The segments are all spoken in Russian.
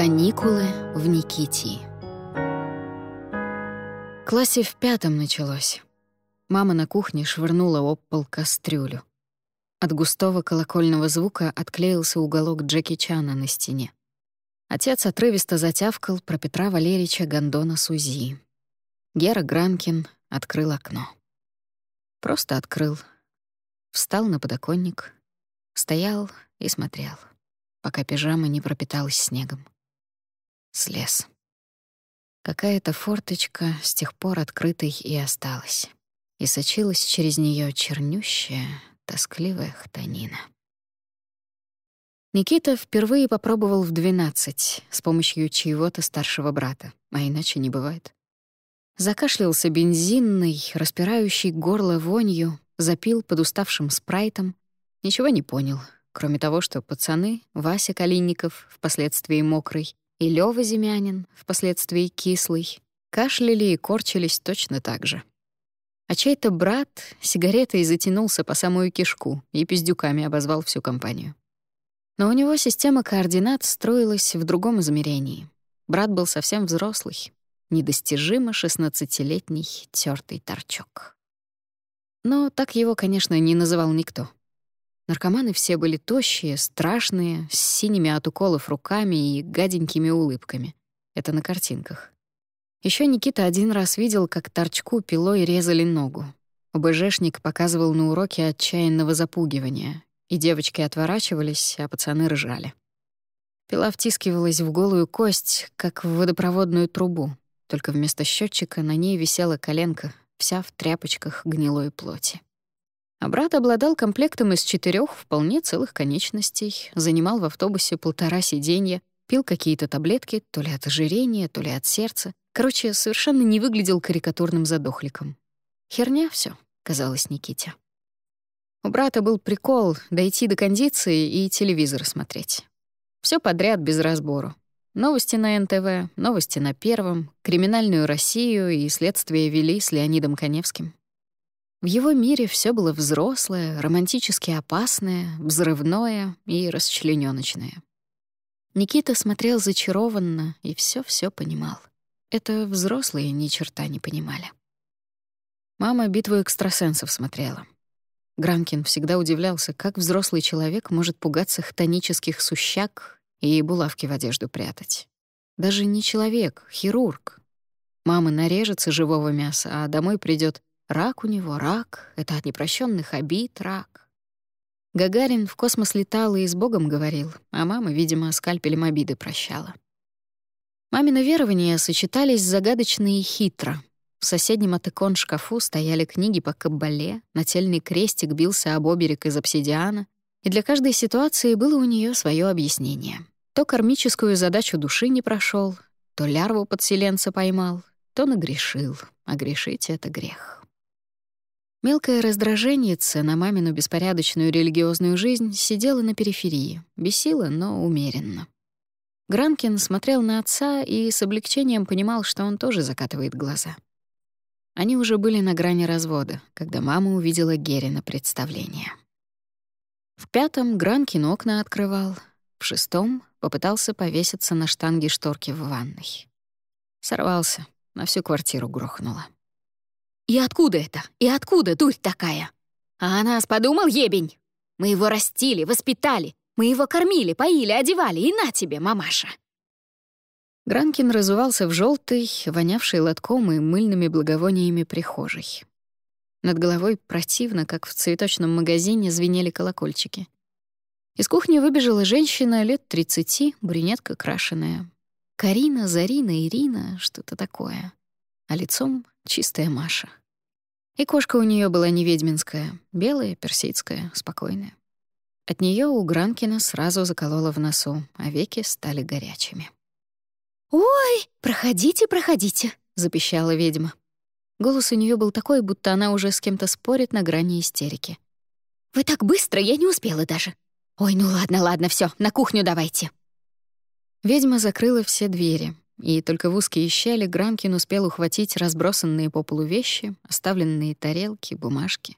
Каникулы в Никитии. Классе в пятом началось. Мама на кухне швырнула об пол кастрюлю. От густого колокольного звука отклеился уголок Джеки Чана на стене. Отец отрывисто затявкал про Петра Валерьевича Гондона Сузи. Гера Гранкин открыл окно. Просто открыл. Встал на подоконник, стоял и смотрел, пока пижама не пропиталась снегом. Слез. Какая-то форточка с тех пор открытой и осталась, и сочилась через нее чернющая, тоскливая хтонина. Никита впервые попробовал в 12 с помощью чьего-то старшего брата, а иначе не бывает. Закашлялся бензинный, распирающий горло вонью, запил под уставшим спрайтом. Ничего не понял, кроме того, что пацаны, Вася Калинников, впоследствии мокрый, и Лёва Земянин, впоследствии кислый, кашляли и корчились точно так же. А чей-то брат сигаретой затянулся по самую кишку и пиздюками обозвал всю компанию. Но у него система координат строилась в другом измерении. Брат был совсем взрослый, недостижимо шестнадцатилетний тёртый торчок. Но так его, конечно, не называл никто. Наркоманы все были тощие, страшные, с синими от уколов руками и гаденькими улыбками. Это на картинках. Еще Никита один раз видел, как торчку пилой резали ногу. ОБЖшник показывал на уроке отчаянного запугивания, и девочки отворачивались, а пацаны ржали. Пила втискивалась в голую кость, как в водопроводную трубу, только вместо счетчика на ней висела коленка, вся в тряпочках гнилой плоти. А брат обладал комплектом из четырех вполне целых конечностей, занимал в автобусе полтора сиденья, пил какие-то таблетки, то ли от ожирения, то ли от сердца. Короче, совершенно не выглядел карикатурным задохликом. Херня все, казалось Никите. У брата был прикол дойти до кондиции и телевизор смотреть. Все подряд без разбору. Новости на НТВ, новости на Первом, криминальную Россию и следствие вели с Леонидом Коневским. В его мире все было взрослое, романтически опасное, взрывное и расчленёночное. Никита смотрел зачарованно и все-все понимал. Это взрослые ни черта не понимали. Мама битву экстрасенсов смотрела. Гранкин всегда удивлялся, как взрослый человек может пугаться хтонических сущак и булавки в одежду прятать. Даже не человек, хирург. Мама нарежется живого мяса, а домой придет Рак у него, рак — это от непрощенных обид рак. Гагарин в космос летал и с Богом говорил, а мама, видимо, скальпелем обиды прощала. Мамины верования сочетались загадочно и хитро. В соседнем от икон шкафу стояли книги по каббале, нательный крестик бился об оберег из обсидиана, и для каждой ситуации было у нее свое объяснение. То кармическую задачу души не прошел, то лярву подселенца поймал, то нагрешил, а грешить — это грех. Мелкая раздраженница на мамину беспорядочную религиозную жизнь сидела на периферии, бесила, но умеренно. Гранкин смотрел на отца и с облегчением понимал, что он тоже закатывает глаза. Они уже были на грани развода, когда мама увидела Герри на представление. В пятом Гранкин окна открывал, в шестом попытался повеситься на штанге шторки в ванной. Сорвался, на всю квартиру грохнуло. И откуда это? И откуда дурь такая? А о нас подумал ебень? Мы его растили, воспитали, мы его кормили, поили, одевали, и на тебе, мамаша!» Гранкин разувался в желтый, вонявший лотком и мыльными благовониями прихожей. Над головой противно, как в цветочном магазине, звенели колокольчики. Из кухни выбежала женщина лет тридцати, брюнетка крашеная. Карина, Зарина, Ирина, что-то такое. А лицом — чистая Маша. И кошка у нее была не ведьминская, белая, персидская, спокойная. От нее у Гранкина сразу заколола в носу, а веки стали горячими. «Ой, проходите, проходите», — запищала ведьма. Голос у нее был такой, будто она уже с кем-то спорит на грани истерики. «Вы так быстро, я не успела даже. Ой, ну ладно, ладно, все, на кухню давайте». Ведьма закрыла все двери, и только в узкие щели Гранкин успел ухватить разбросанные по полу вещи, оставленные тарелки, бумажки.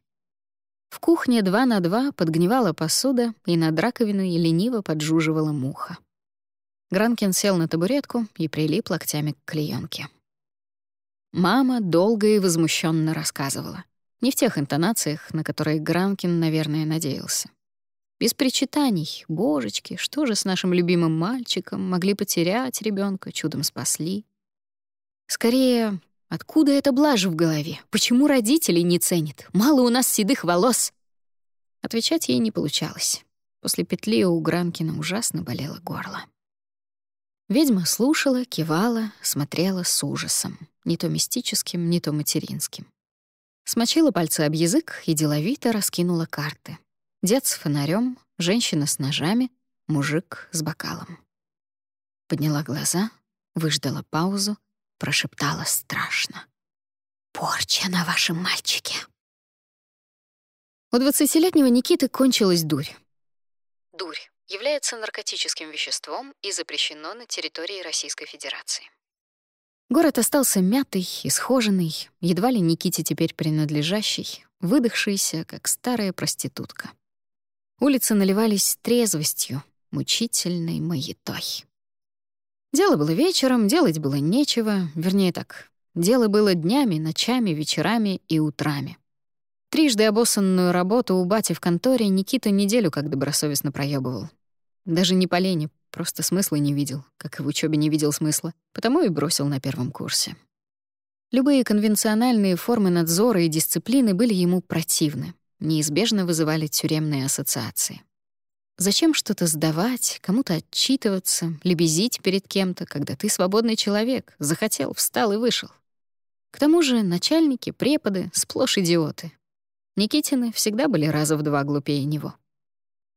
В кухне два на два подгнивала посуда, и над раковиной лениво поджуживала муха. Гранкин сел на табуретку и прилип локтями к клеёнке. Мама долго и возмущенно рассказывала. Не в тех интонациях, на которые Гранкин, наверное, надеялся. Без причитаний. Божечки, что же с нашим любимым мальчиком? Могли потерять ребенка, чудом спасли. Скорее, откуда эта блажь в голове? Почему родителей не ценят? Мало у нас седых волос. Отвечать ей не получалось. После петли у Гранкина ужасно болело горло. Ведьма слушала, кивала, смотрела с ужасом, не то мистическим, не то материнским. Смочила пальцы об язык и деловито раскинула карты. Дед с фонарем, женщина с ножами, мужик с бокалом. Подняла глаза, выждала паузу, прошептала страшно. «Порча на вашем мальчике!» У двадцатилетнего Никиты кончилась дурь. Дурь является наркотическим веществом и запрещено на территории Российской Федерации. Город остался мятый, исхоженный, едва ли Никите теперь принадлежащий, выдохшийся, как старая проститутка. Улицы наливались трезвостью, мучительной маятой. Дело было вечером, делать было нечего, вернее так, дело было днями, ночами, вечерами и утрами. Трижды обоссанную работу у бати в конторе Никита неделю как добросовестно проебывал. Даже не по лени, просто смысла не видел, как и в учебе не видел смысла, потому и бросил на первом курсе. Любые конвенциональные формы надзора и дисциплины были ему противны, неизбежно вызывали тюремные ассоциации. Зачем что-то сдавать, кому-то отчитываться, лебезить перед кем-то, когда ты свободный человек, захотел, встал и вышел? К тому же начальники, преподы — сплошь идиоты, Никитины всегда были раза в два глупее него.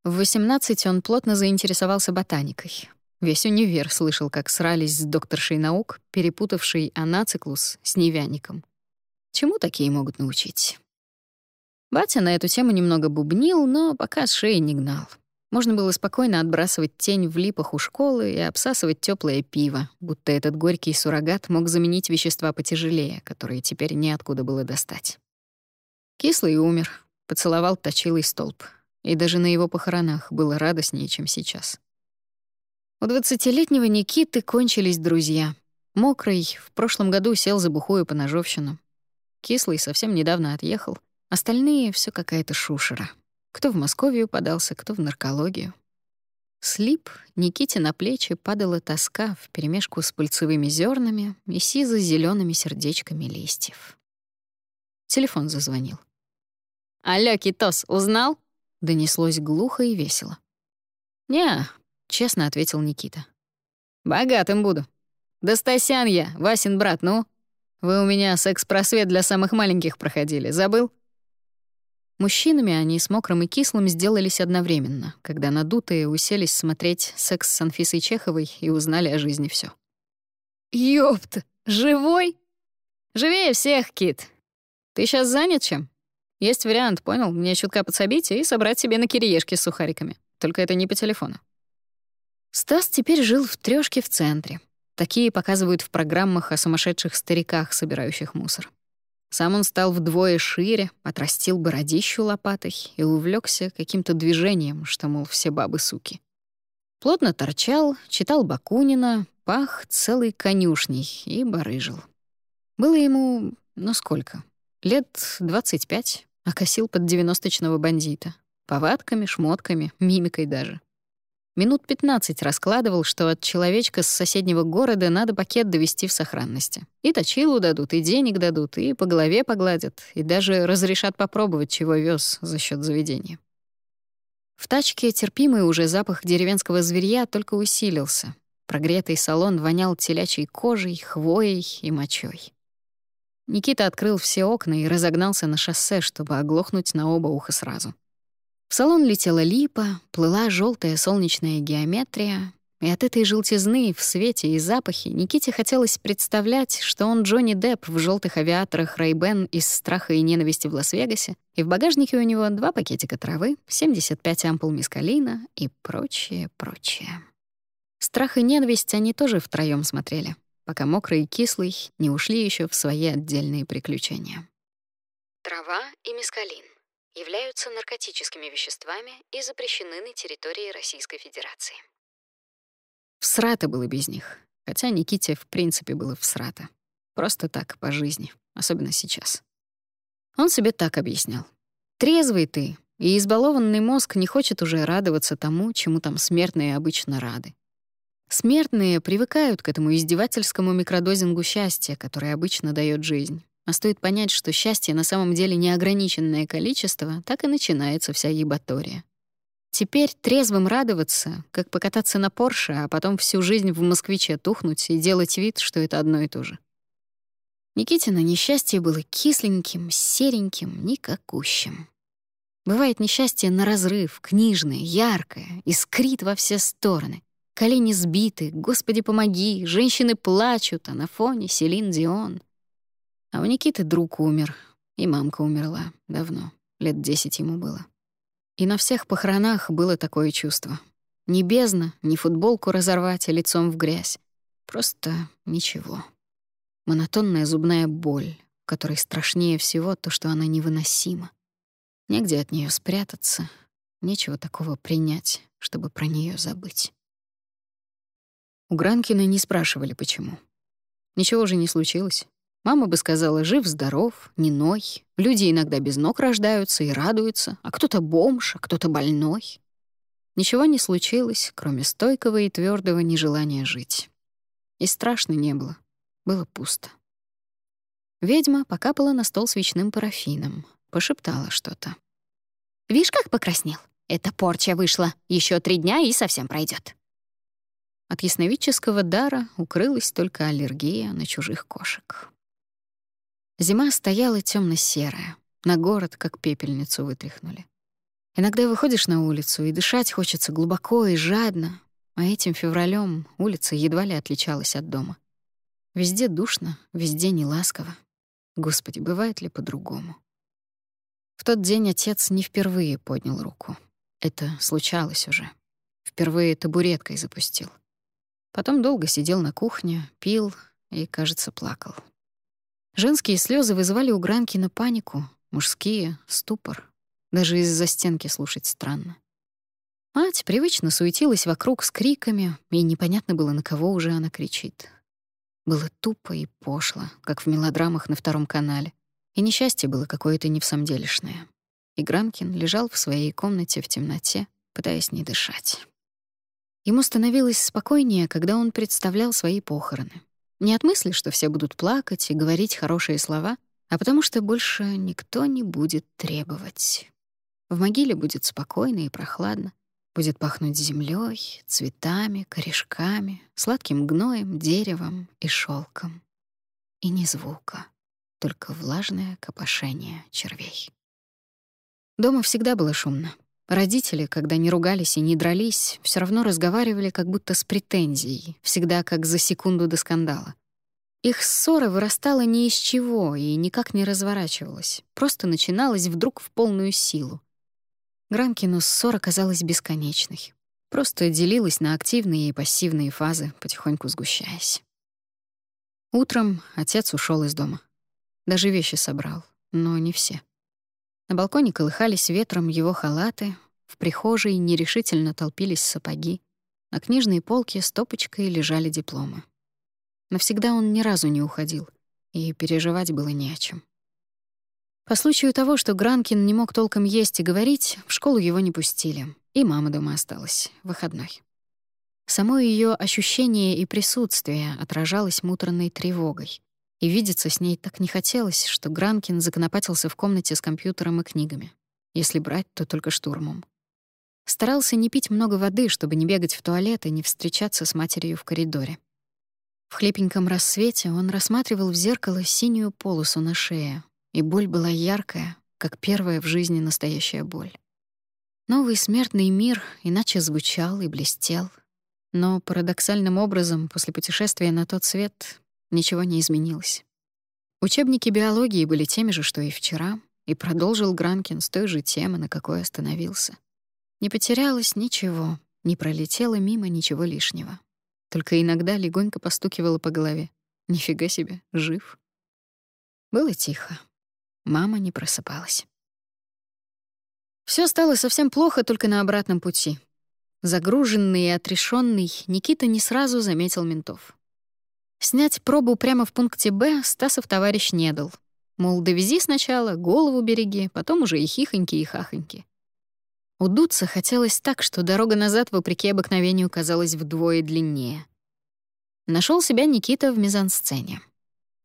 В 18 он плотно заинтересовался ботаникой. Весь универ слышал, как срались с докторшей наук, перепутавшей анациклус с невяником. Чему такие могут научить? Батя на эту тему немного бубнил, но пока с шеи не гнал. Можно было спокойно отбрасывать тень в липах у школы и обсасывать теплое пиво, будто этот горький суррогат мог заменить вещества потяжелее, которые теперь неоткуда было достать. Кислый умер, поцеловал точилый столб. И даже на его похоронах было радостнее, чем сейчас. У двадцатилетнего Никиты кончились друзья. Мокрый в прошлом году сел за бухую поножовщину. Кислый совсем недавно отъехал. Остальные — все какая-то шушера. Кто в Московию подался, кто в наркологию. Слип Никите на плечи падала тоска вперемешку с пыльцевыми зернами и сизо зелеными сердечками листьев. Телефон зазвонил. «Алло, Китос, узнал?» — донеслось глухо и весело. «Не», — честно ответил Никита. «Богатым буду. Достасян я, Васин брат, ну? Вы у меня секс-просвет для самых маленьких проходили, забыл?» Мужчинами они с Мокрым и Кислым сделались одновременно, когда надутые уселись смотреть секс с Анфисой Чеховой и узнали о жизни все. «Ёпта! Живой?» «Живее всех, Кит. Ты сейчас занят чем?» Есть вариант, понял? Мне чутка подсобить и собрать себе на кириешки с сухариками. Только это не по телефону. Стас теперь жил в трёшке в центре. Такие показывают в программах о сумасшедших стариках, собирающих мусор. Сам он стал вдвое шире, отрастил бородищу лопатой и увлекся каким-то движением, что, мол, все бабы-суки. Плотно торчал, читал Бакунина, пах целой конюшней и барыжил. Было ему, ну сколько, Лет 25, а косил под девяносточного бандита. Повадками, шмотками, мимикой даже. Минут 15 раскладывал, что от человечка с соседнего города надо пакет довести в сохранности. И точилу дадут, и денег дадут, и по голове погладят, и даже разрешат попробовать, чего вез за счет заведения. В тачке терпимый уже запах деревенского зверья только усилился. Прогретый салон вонял телячьей кожей, хвоей и мочой. Никита открыл все окна и разогнался на шоссе, чтобы оглохнуть на оба уха сразу. В салон летела липа, плыла желтая солнечная геометрия, и от этой желтизны в свете и запахе Никите хотелось представлять, что он Джонни Депп в желтых авиаторах Ray-Ban из «Страха и ненависти» в Лас-Вегасе, и в багажнике у него два пакетика травы, 75 ампул мискалина и прочее, прочее. «Страх и ненависть» они тоже втроём смотрели пока мокрый и кислый не ушли еще в свои отдельные приключения. Трава и мескалин являются наркотическими веществами и запрещены на территории Российской Федерации. Всрато было без них. Хотя Никите в принципе было всрато. Просто так, по жизни, особенно сейчас. Он себе так объяснял. «Трезвый ты, и избалованный мозг не хочет уже радоваться тому, чему там смертные обычно рады. Смертные привыкают к этому издевательскому микродозингу счастья, который обычно дает жизнь. А стоит понять, что счастье на самом деле неограниченное количество, так и начинается вся ебатория. Теперь трезвым радоваться, как покататься на Порше, а потом всю жизнь в москвиче тухнуть и делать вид, что это одно и то же. Никитина несчастье было кисленьким, сереньким, никакущим. Бывает несчастье на разрыв, книжное, яркое, искрит во все стороны. Колени сбиты, «Господи, помоги!» Женщины плачут, а на фоне Селин Дион. А у Никиты друг умер, и мамка умерла давно, лет десять ему было. И на всех похоронах было такое чувство. Не бездна, не футболку разорвать, а лицом в грязь. Просто ничего. Монотонная зубная боль, которой страшнее всего то, что она невыносима. Негде от нее спрятаться, нечего такого принять, чтобы про нее забыть. У Гранкина не спрашивали, почему. Ничего же не случилось. Мама бы сказала, жив-здоров, не ной. Люди иногда без ног рождаются и радуются, а кто-то бомж, а кто-то больной. Ничего не случилось, кроме стойкого и твердого нежелания жить. И страшно не было. Было пусто. Ведьма покапала на стол свечным парафином, пошептала что-то. «Вишь, как покраснел? Это порча вышла. Еще три дня и совсем пройдет. От ясновидческого дара укрылась только аллергия на чужих кошек. Зима стояла темно серая на город как пепельницу вытряхнули. Иногда выходишь на улицу, и дышать хочется глубоко и жадно, а этим февралем улица едва ли отличалась от дома. Везде душно, везде неласково. Господи, бывает ли по-другому? В тот день отец не впервые поднял руку. Это случалось уже. Впервые табуреткой запустил. Потом долго сидел на кухне, пил и, кажется, плакал. Женские слезы вызывали у Гранкина панику, мужские — ступор. Даже из-за стенки слушать странно. Мать привычно суетилась вокруг с криками, и непонятно было, на кого уже она кричит. Было тупо и пошло, как в мелодрамах на втором канале. И несчастье было какое-то невсамделишное. И Гранкин лежал в своей комнате в темноте, пытаясь не дышать. Ему становилось спокойнее, когда он представлял свои похороны. Не от мысли, что все будут плакать и говорить хорошие слова, а потому что больше никто не будет требовать. В могиле будет спокойно и прохладно. Будет пахнуть землей, цветами, корешками, сладким гноем, деревом и шелком. И ни звука, только влажное копошение червей. Дома всегда было шумно. Родители, когда не ругались и не дрались, все равно разговаривали как будто с претензией, всегда как за секунду до скандала. Их ссора вырастала ни из чего и никак не разворачивалась, просто начиналась вдруг в полную силу. Гранкину ссора казалась бесконечной, просто делилась на активные и пассивные фазы, потихоньку сгущаясь. Утром отец ушел из дома. Даже вещи собрал, но не все. На балконе колыхались ветром его халаты, в прихожей нерешительно толпились сапоги, на книжной полке стопочкой лежали дипломы. Навсегда он ни разу не уходил, и переживать было не о чем. По случаю того, что Гранкин не мог толком есть и говорить, в школу его не пустили, и мама дома осталась, выходной. Само ее ощущение и присутствие отражалось муторной тревогой. И видеться с ней так не хотелось, что Гранкин законопатился в комнате с компьютером и книгами. Если брать, то только штурмом. Старался не пить много воды, чтобы не бегать в туалет и не встречаться с матерью в коридоре. В хлепеньком рассвете он рассматривал в зеркало синюю полосу на шее, и боль была яркая, как первая в жизни настоящая боль. Новый смертный мир иначе звучал и блестел, но парадоксальным образом после путешествия на тот свет Ничего не изменилось. Учебники биологии были теми же, что и вчера, и продолжил Гранкин с той же темы, на какой остановился. Не потерялось ничего, не пролетело мимо ничего лишнего. Только иногда легонько постукивало по голове. Нифига себе, жив. Было тихо. Мама не просыпалась. Все стало совсем плохо только на обратном пути. Загруженный и отрешенный, Никита не сразу заметил ментов. Снять пробу прямо в пункте «Б» Стасов товарищ не дал. Мол, довези сначала, голову береги, потом уже и хихоньки, и хахоньки. Удуться хотелось так, что дорога назад, вопреки обыкновению, казалась вдвое длиннее. Нашел себя Никита в мизансцене.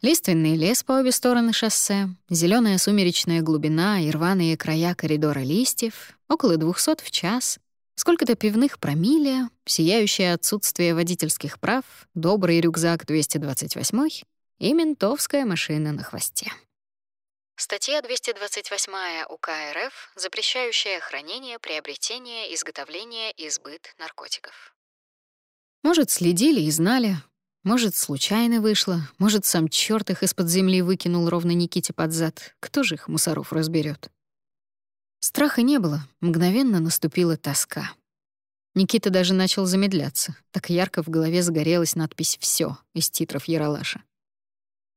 Лиственный лес по обе стороны шоссе, зеленая сумеречная глубина и рваные края коридора листьев, около двухсот в час, сколько-то пивных промилле, сияющее отсутствие водительских прав, добрый рюкзак 228 и ментовская машина на хвосте. Статья 228 УК РФ, запрещающая хранение, приобретение, изготовление и сбыт наркотиков. Может, следили и знали, может, случайно вышло, может, сам чёрт их из-под земли выкинул ровно Никите под зад. Кто же их, мусоров, разберёт? Страха не было, мгновенно наступила тоска. Никита даже начал замедляться, так ярко в голове загорелась надпись «Всё» из титров Яралаша.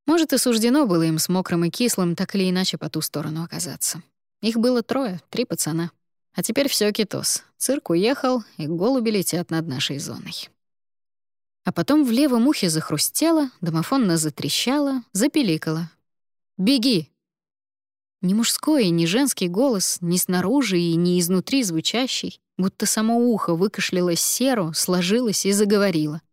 Может, и суждено было им с мокрым и кислым так или иначе по ту сторону оказаться. Их было трое, три пацана. А теперь все китос. Цирк уехал, и голуби летят над нашей зоной. А потом в левом ухе захрустело, домофонно затрещало, запиликало. «Беги!» Ни мужской, ни женский голос, ни снаружи и ни изнутри звучащий, будто само ухо выкашляло серу, сложилось и заговорило —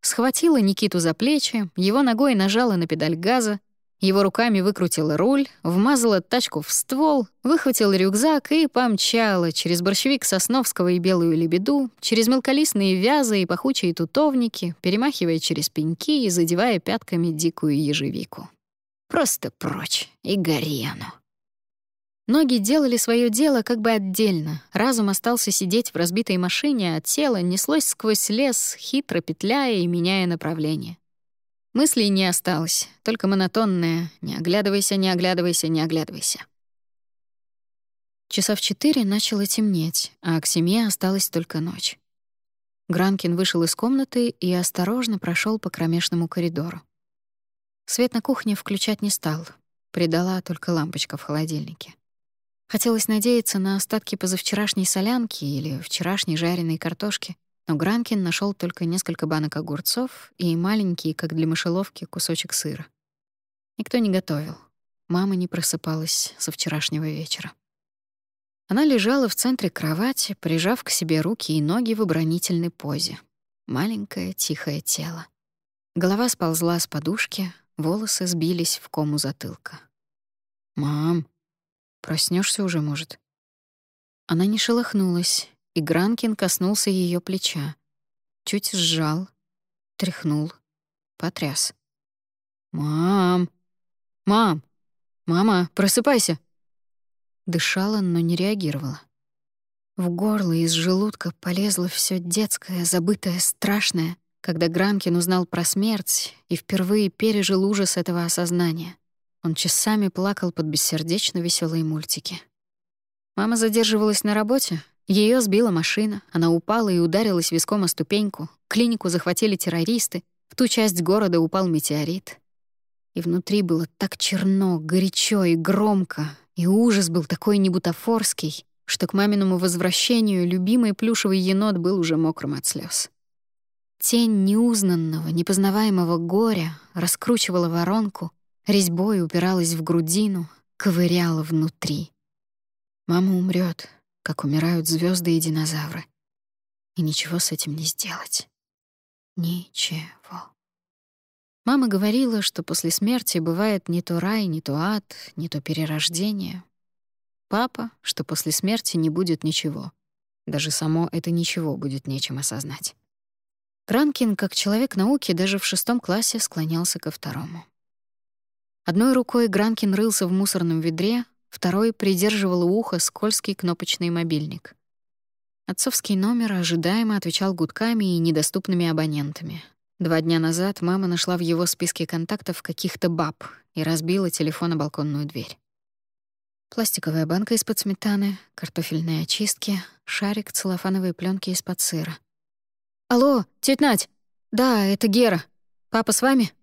Схватила Никиту за плечи, его ногой нажала на педаль газа, его руками выкрутила руль, вмазала тачку в ствол, выхватила рюкзак и помчала через борщевик Сосновского и белую лебеду, через мелколистные вязы и пахучие тутовники, перемахивая через пеньки и задевая пятками дикую ежевику. Просто прочь, и гори оно. Ноги делали свое дело как бы отдельно. Разум остался сидеть в разбитой машине, а тело неслось сквозь лес, хитро петляя и меняя направление. Мыслей не осталось, только монотонное «не оглядывайся, не оглядывайся, не оглядывайся». Часа в четыре начало темнеть, а к семье осталась только ночь. Гранкин вышел из комнаты и осторожно прошел по кромешному коридору. Свет на кухне включать не стал, придала только лампочка в холодильнике. Хотелось надеяться на остатки позавчерашней солянки или вчерашней жареной картошки, но Гранкин нашел только несколько банок огурцов и маленький, как для мышеловки, кусочек сыра. Никто не готовил. Мама не просыпалась со вчерашнего вечера. Она лежала в центре кровати, прижав к себе руки и ноги в оборонительной позе. Маленькое, тихое тело. Голова сползла с подушки, волосы сбились в кому затылка. «Мам!» Проснешься уже, может?» Она не шелохнулась, и Гранкин коснулся ее плеча. Чуть сжал, тряхнул, потряс. «Мам! Мам! Мама, просыпайся!» Дышала, но не реагировала. В горло из желудка полезло все детское, забытое, страшное, когда Гранкин узнал про смерть и впервые пережил ужас этого осознания. Он часами плакал под бессердечно веселые мультики. Мама задерживалась на работе, ее сбила машина, она упала и ударилась виском о ступеньку, клинику захватили террористы, в ту часть города упал метеорит. И внутри было так черно, горячо и громко, и ужас был такой небутафорский, что к маминому возвращению любимый плюшевый енот был уже мокрым от слез. Тень неузнанного, непознаваемого горя раскручивала воронку, резьбой упиралась в грудину, ковыряла внутри. Мама умрет, как умирают звезды и динозавры. И ничего с этим не сделать. Ничего. Мама говорила, что после смерти бывает не то рай, не то ад, не то перерождение. Папа, что после смерти не будет ничего. Даже само это ничего будет нечем осознать. Гранкин, как человек науки, даже в шестом классе склонялся ко второму. Одной рукой Гранкин рылся в мусорном ведре, второй придерживал ухо скользкий кнопочный мобильник. Отцовский номер ожидаемо отвечал гудками и недоступными абонентами. Два дня назад мама нашла в его списке контактов каких-то баб и разбила телефон о балконную дверь. Пластиковая банка из-под сметаны, картофельные очистки, шарик целлофановой пленки из-под сыра. «Алло, тетя Надь! Да, это Гера. Папа с вами?»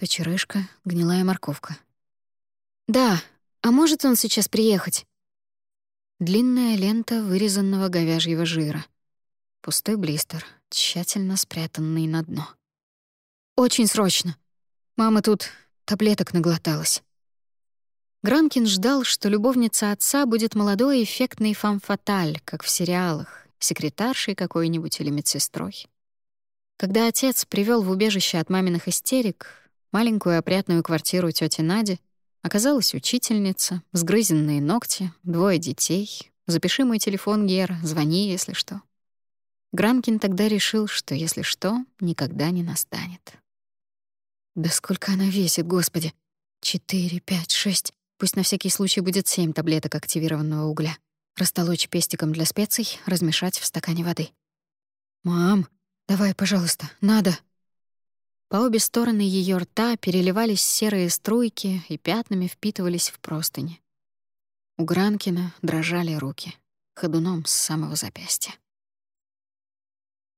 Кочерышка, гнилая морковка. «Да, а может он сейчас приехать?» Длинная лента вырезанного говяжьего жира. Пустой блистер, тщательно спрятанный на дно. «Очень срочно. Мама тут таблеток наглоталась». Гранкин ждал, что любовница отца будет молодой эффектный фам-фаталь, как в сериалах, секретаршей какой-нибудь или медсестрой. Когда отец привел в убежище от маминых истерик маленькую опрятную квартиру тети Нади, оказалась учительница, сгрызенные ногти, двое детей. Запиши мой телефон, Гера, звони, если что. Гранкин тогда решил, что если что, никогда не настанет. Да сколько она весит, господи! Четыре, пять, шесть. Пусть на всякий случай будет семь таблеток активированного угля. Растолочь пестиком для специй, размешать в стакане воды. «Мам, давай, пожалуйста, надо!» По обе стороны ее рта переливались серые струйки и пятнами впитывались в простыни. У Гранкина дрожали руки, ходуном с самого запястья.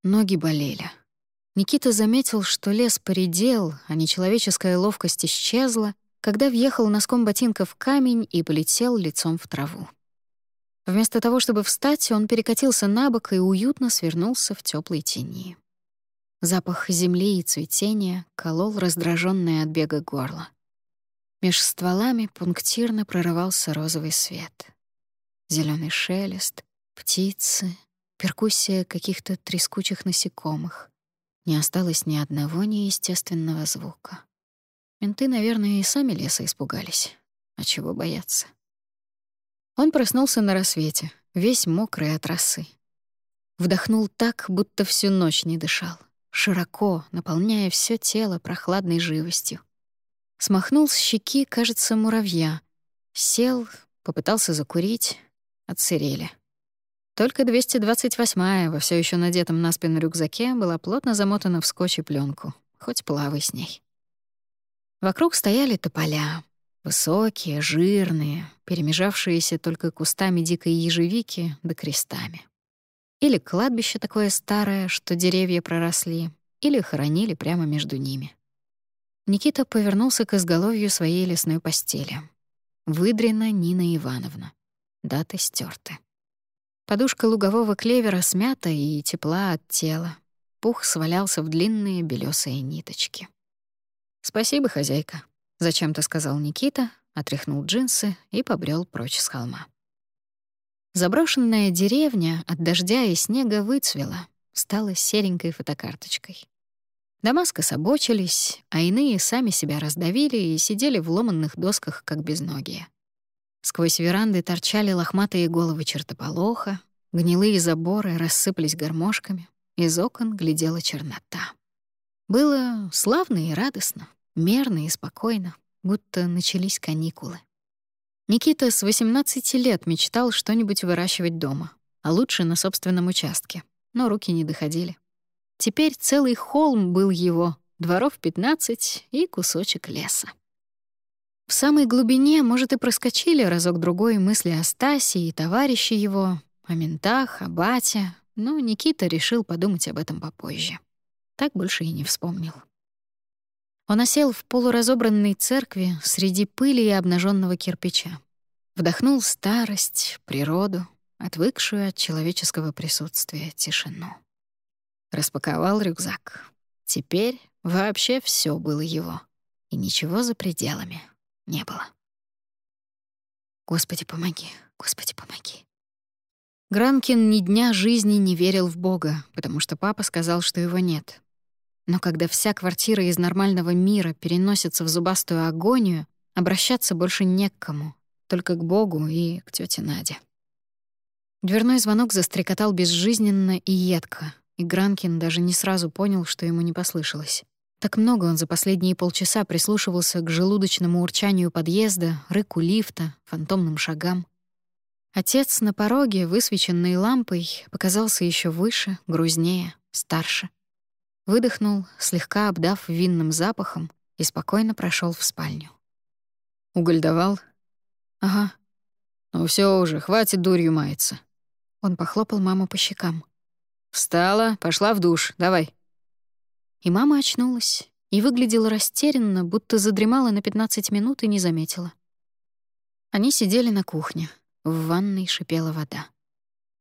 Ноги болели. Никита заметил, что лес поредел, а нечеловеческая ловкость исчезла, когда въехал носком ботинка в камень и полетел лицом в траву. Вместо того, чтобы встать, он перекатился на бок и уютно свернулся в теплой тени. Запах земли и цветения колол раздраженное от бега горло. Меж стволами пунктирно прорывался розовый свет. Зеленый шелест, птицы, перкуссия каких-то трескучих насекомых. Не осталось ни одного неестественного звука. Менты, наверное, и сами леса испугались. А чего бояться? Он проснулся на рассвете, весь мокрый от росы. Вдохнул так, будто всю ночь не дышал, широко, наполняя все тело прохладной живостью. Смахнул с щеки, кажется, муравья. Сел, попытался закурить, отсырели. Только 228-я во все еще надетом на спину рюкзаке была плотно замотана в скотч и пленку. Хоть плавай с ней. Вокруг стояли тополя. Высокие, жирные, перемежавшиеся только кустами дикой ежевики да крестами. Или кладбище такое старое, что деревья проросли, или хоронили прямо между ними. Никита повернулся к изголовью своей лесной постели. Выдрена Нина Ивановна. Даты стерты. Подушка лугового клевера смята и тепла от тела. Пух свалялся в длинные белёсые ниточки. «Спасибо, хозяйка», — зачем-то сказал Никита, отряхнул джинсы и побрел прочь с холма. Заброшенная деревня от дождя и снега выцвела, стала серенькой фотокарточкой. Дома скособочились, а иные сами себя раздавили и сидели в ломанных досках, как безногие. Сквозь веранды торчали лохматые головы чертополоха, гнилые заборы рассыпались гармошками, из окон глядела чернота. Было славно и радостно, мерно и спокойно, будто начались каникулы. Никита с 18 лет мечтал что-нибудь выращивать дома, а лучше на собственном участке, но руки не доходили. Теперь целый холм был его, дворов 15 и кусочек леса. В самой глубине, может, и проскочили разок-другой мысли о Стасе и товарище его, о ментах, о бате, но Никита решил подумать об этом попозже. Так больше и не вспомнил. Он осел в полуразобранной церкви среди пыли и обнаженного кирпича. Вдохнул старость, природу, отвыкшую от человеческого присутствия тишину. Распаковал рюкзак. Теперь вообще все было его, и ничего за пределами не было. Господи, помоги, Господи, помоги. Гранкин ни дня жизни не верил в Бога, потому что папа сказал, что его нет. Но когда вся квартира из нормального мира переносится в зубастую агонию, обращаться больше не к кому, только к Богу и к тете Наде. Дверной звонок застрекотал безжизненно и едко, и Гранкин даже не сразу понял, что ему не послышалось. Так много он за последние полчаса прислушивался к желудочному урчанию подъезда, рыку лифта, фантомным шагам. Отец на пороге, высвеченный лампой, показался еще выше, грузнее, старше. Выдохнул, слегка обдав винным запахом, и спокойно прошел в спальню. «Уголь давал?» «Ага». «Ну все уже, хватит дурью маяться». Он похлопал маму по щекам. «Встала, пошла в душ, давай». И мама очнулась и выглядела растерянно, будто задремала на 15 минут и не заметила. Они сидели на кухне. В ванной шипела вода.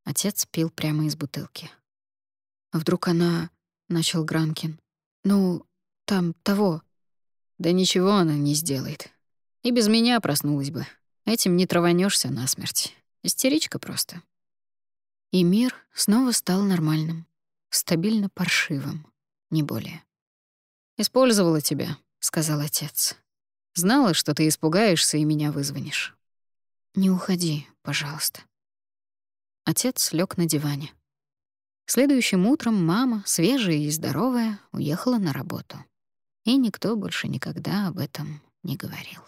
Отец пил прямо из бутылки. «А вдруг она...» — начал Гранкин. «Ну, там того». «Да ничего она не сделает. И без меня проснулась бы. Этим не траванешься насмерть. Истеричка просто». И мир снова стал нормальным, стабильно паршивым, не более. «Использовала тебя», — сказал отец. «Знала, что ты испугаешься и меня вызвонишь». «Не уходи, пожалуйста». Отец лег на диване. Следующим утром мама, свежая и здоровая, уехала на работу. И никто больше никогда об этом не говорил.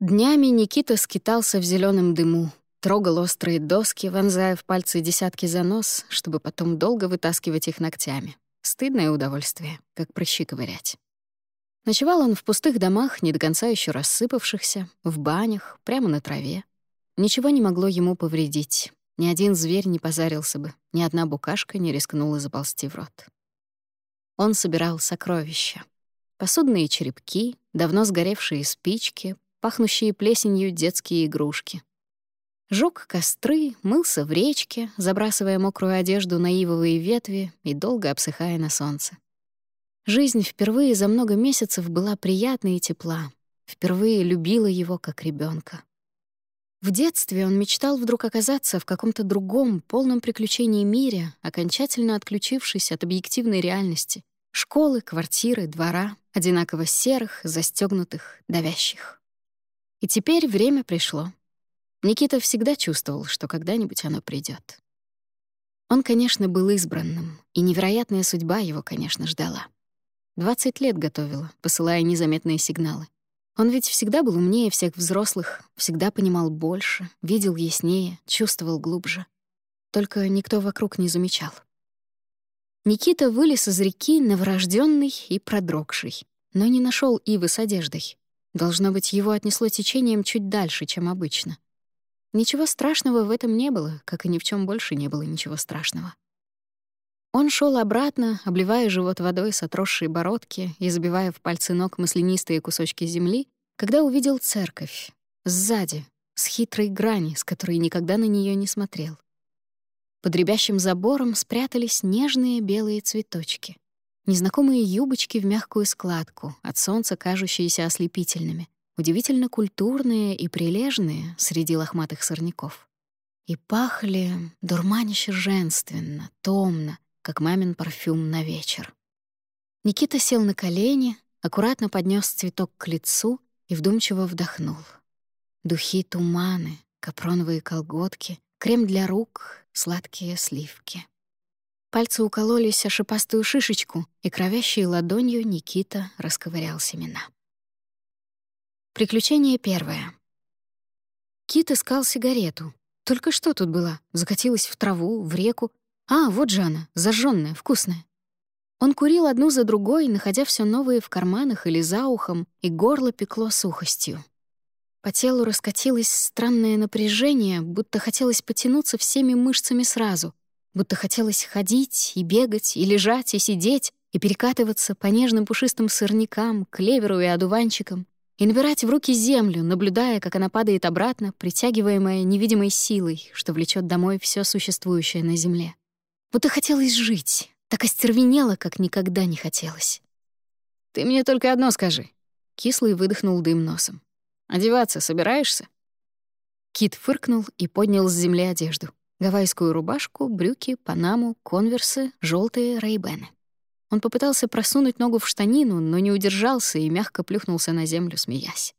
Днями Никита скитался в зеленом дыму, трогал острые доски, вонзая в пальцы десятки занос, чтобы потом долго вытаскивать их ногтями. Стыдное удовольствие, как прыщи ковырять. Ночевал он в пустых домах, не до конца еще рассыпавшихся, в банях, прямо на траве. Ничего не могло ему повредить. Ни один зверь не позарился бы, ни одна букашка не рискнула заползти в рот. Он собирал сокровища. Посудные черепки, давно сгоревшие спички, пахнущие плесенью детские игрушки. Жёг костры, мылся в речке, забрасывая мокрую одежду на ивовые ветви и долго обсыхая на солнце. Жизнь впервые за много месяцев была приятной и тепла. Впервые любила его как ребенка. В детстве он мечтал вдруг оказаться в каком-то другом, полном приключении мире, окончательно отключившись от объективной реальности. Школы, квартиры, двора, одинаково серых, застегнутых, давящих. И теперь время пришло. Никита всегда чувствовал, что когда-нибудь оно придет. Он, конечно, был избранным, и невероятная судьба его, конечно, ждала. Двадцать лет готовила, посылая незаметные сигналы. Он ведь всегда был умнее всех взрослых, всегда понимал больше, видел яснее, чувствовал глубже. Только никто вокруг не замечал. Никита вылез из реки новорожденный и продрогший, но не нашел ивы с одеждой. Должно быть, его отнесло течением чуть дальше, чем обычно. Ничего страшного в этом не было, как и ни в чем больше не было ничего страшного. Он шел обратно, обливая живот водой с отросшей бородки и забивая в пальцы ног маслянистые кусочки земли, когда увидел церковь. Сзади, с хитрой грани, с которой никогда на нее не смотрел. Под рябящим забором спрятались нежные белые цветочки. Незнакомые юбочки в мягкую складку, от солнца кажущиеся ослепительными, удивительно культурные и прилежные среди лохматых сорняков. И пахли дурманище женственно, томно, как мамин парфюм на вечер. Никита сел на колени, аккуратно поднес цветок к лицу и вдумчиво вдохнул. Духи туманы, капроновые колготки, крем для рук, сладкие сливки. Пальцы укололись о шипастую шишечку, и кровящей ладонью Никита расковырял семена. Приключение первое. Кит искал сигарету. Только что тут была? Закатилась в траву, в реку, а, вот же она, зажжённая, вкусная. Он курил одну за другой, находя все новые в карманах или за ухом, и горло пекло сухостью. По телу раскатилось странное напряжение, будто хотелось потянуться всеми мышцами сразу, будто хотелось ходить и бегать, и лежать, и сидеть, и перекатываться по нежным пушистым сорнякам, клеверу и одуванчикам, и набирать в руки землю, наблюдая, как она падает обратно, притягиваемая невидимой силой, что влечет домой все существующее на земле. Будто хотелось жить, так остервенело, как никогда не хотелось. «Ты мне только одно скажи». Кислый выдохнул дым носом. «Одеваться собираешься?» Кит фыркнул и поднял с земли одежду. Гавайскую рубашку, брюки, панаму, конверсы, желтые рейбены. Он попытался просунуть ногу в штанину, но не удержался и мягко плюхнулся на землю, смеясь.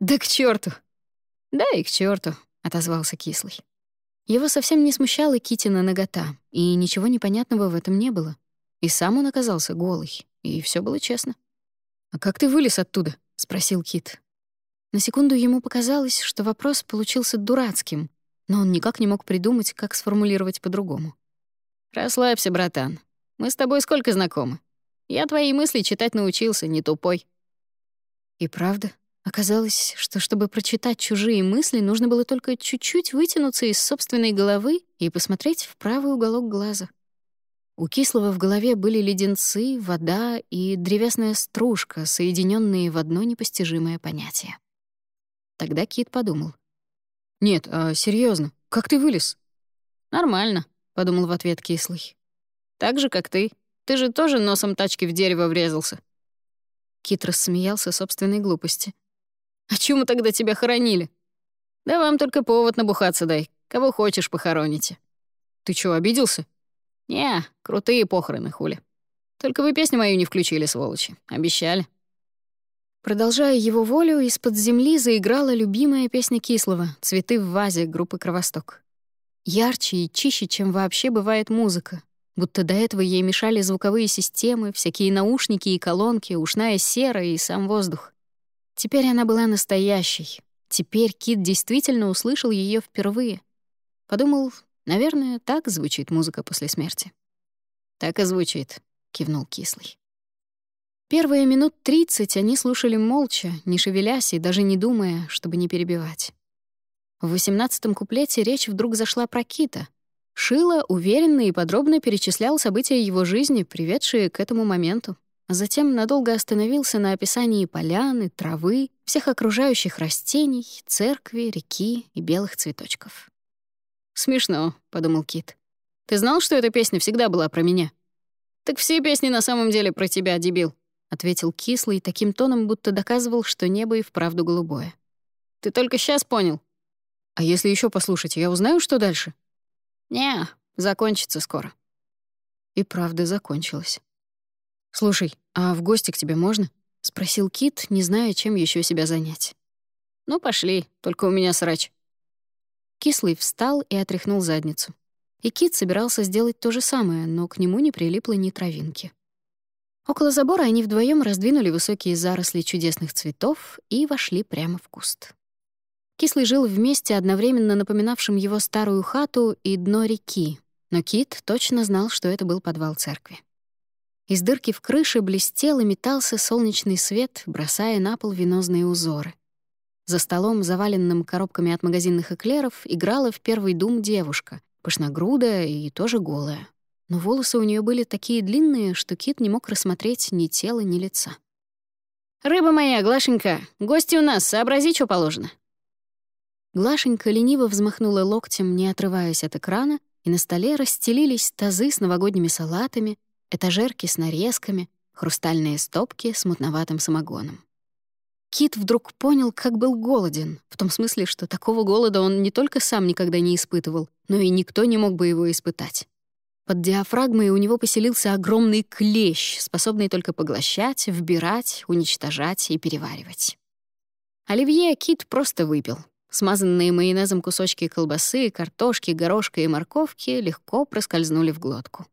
«Да к черту! «Да и к черту, отозвался Кислый. Его совсем не смущала Китина нагота, и ничего непонятного в этом не было. И сам он оказался голый, и все было честно. «А как ты вылез оттуда?» — спросил Кит. На секунду ему показалось, что вопрос получился дурацким, но он никак не мог придумать, как сформулировать по-другому. «Расслабься, братан. Мы с тобой сколько знакомы? Я твои мысли читать научился, не тупой». И правда, Оказалось, что чтобы прочитать чужие мысли, нужно было только чуть-чуть вытянуться из собственной головы и посмотреть в правый уголок глаза. У Кислого в голове были леденцы, вода и древесная стружка, соединенные в одно непостижимое понятие. Тогда Кит подумал. «Нет, а серьезно, как ты вылез?» «Нормально. подумал в ответ кислый. «Так же, как ты. Ты же тоже носом тачки в дерево врезался». Кит рассмеялся собственной глупости. «А чему тогда тебя хоронили?» «Да вам только повод набухаться дай. Кого хочешь, похороните». «Ты чё, обиделся?» «Не, крутые похороны, хули. Только вы песню мою не включили, сволочи. Обещали». Продолжая его волю, из-под земли заиграла любимая песня Кислого «Цветы в вазе» группы «Кровосток». Ярче и чище, чем вообще бывает музыка. Будто до этого ей мешали звуковые системы, всякие наушники и колонки, ушная сера и сам воздух. Теперь она была настоящей. Теперь Кит действительно услышал ее впервые. Подумал, наверное, так звучит музыка после смерти. «Так и звучит», — кивнул Кислый. Первые минут тридцать они слушали молча, не шевелясь и даже не думая, чтобы не перебивать. В восемнадцатом куплете речь вдруг зашла про Кита. Шила уверенно и подробно перечислял события его жизни, приведшие к этому моменту. Затем надолго остановился на описании поляны, травы, всех окружающих растений, церкви, реки и белых цветочков. «Смешно», — подумал Кит. «Ты знал, что эта песня всегда была про меня?» «Так все песни на самом деле про тебя, дебил», — ответил кислый таким тоном, будто доказывал, что небо и вправду голубое. «Ты только сейчас понял». «А если еще послушать, я узнаю, что дальше?» «Не, закончится скоро». И правда закончилось. «Слушай, а в гости к тебе можно?» — спросил Кит, не зная, чем еще себя занять. «Ну, пошли, только у меня срач». Кислый встал и отряхнул задницу. И Кит собирался сделать то же самое, но к нему не прилипло ни травинки. Около забора они вдвоем раздвинули высокие заросли чудесных цветов и вошли прямо в куст. Кислый жил в месте, одновременно напоминавшем его старую хату и дно реки, но Кит точно знал, что это был подвал церкви. Из дырки в крыше блестел и метался солнечный свет, бросая на пол венозные узоры. За столом, заваленным коробками от магазинных эклеров, играла в первый дум девушка, пышногрудая и тоже голая но волосы у нее были такие длинные, что Кит не мог рассмотреть ни тела, ни лица. «Рыба моя, Глашенька, гости у нас, сообрази, что положено». Глашенька лениво взмахнула локтем, не отрываясь от экрана, и на столе расстелились тазы с новогодними салатами, этажерки с нарезками, хрустальные стопки с мутноватым самогоном. Кит вдруг понял, как был голоден, в том смысле, что такого голода он не только сам никогда не испытывал, но и никто не мог бы его испытать. Под диафрагмой у него поселился огромный клещ, способный только поглощать, вбирать, уничтожать и переваривать. Оливье Кит просто выпил. Смазанные майонезом кусочки колбасы, картошки, горошка и морковки легко проскользнули в глотку.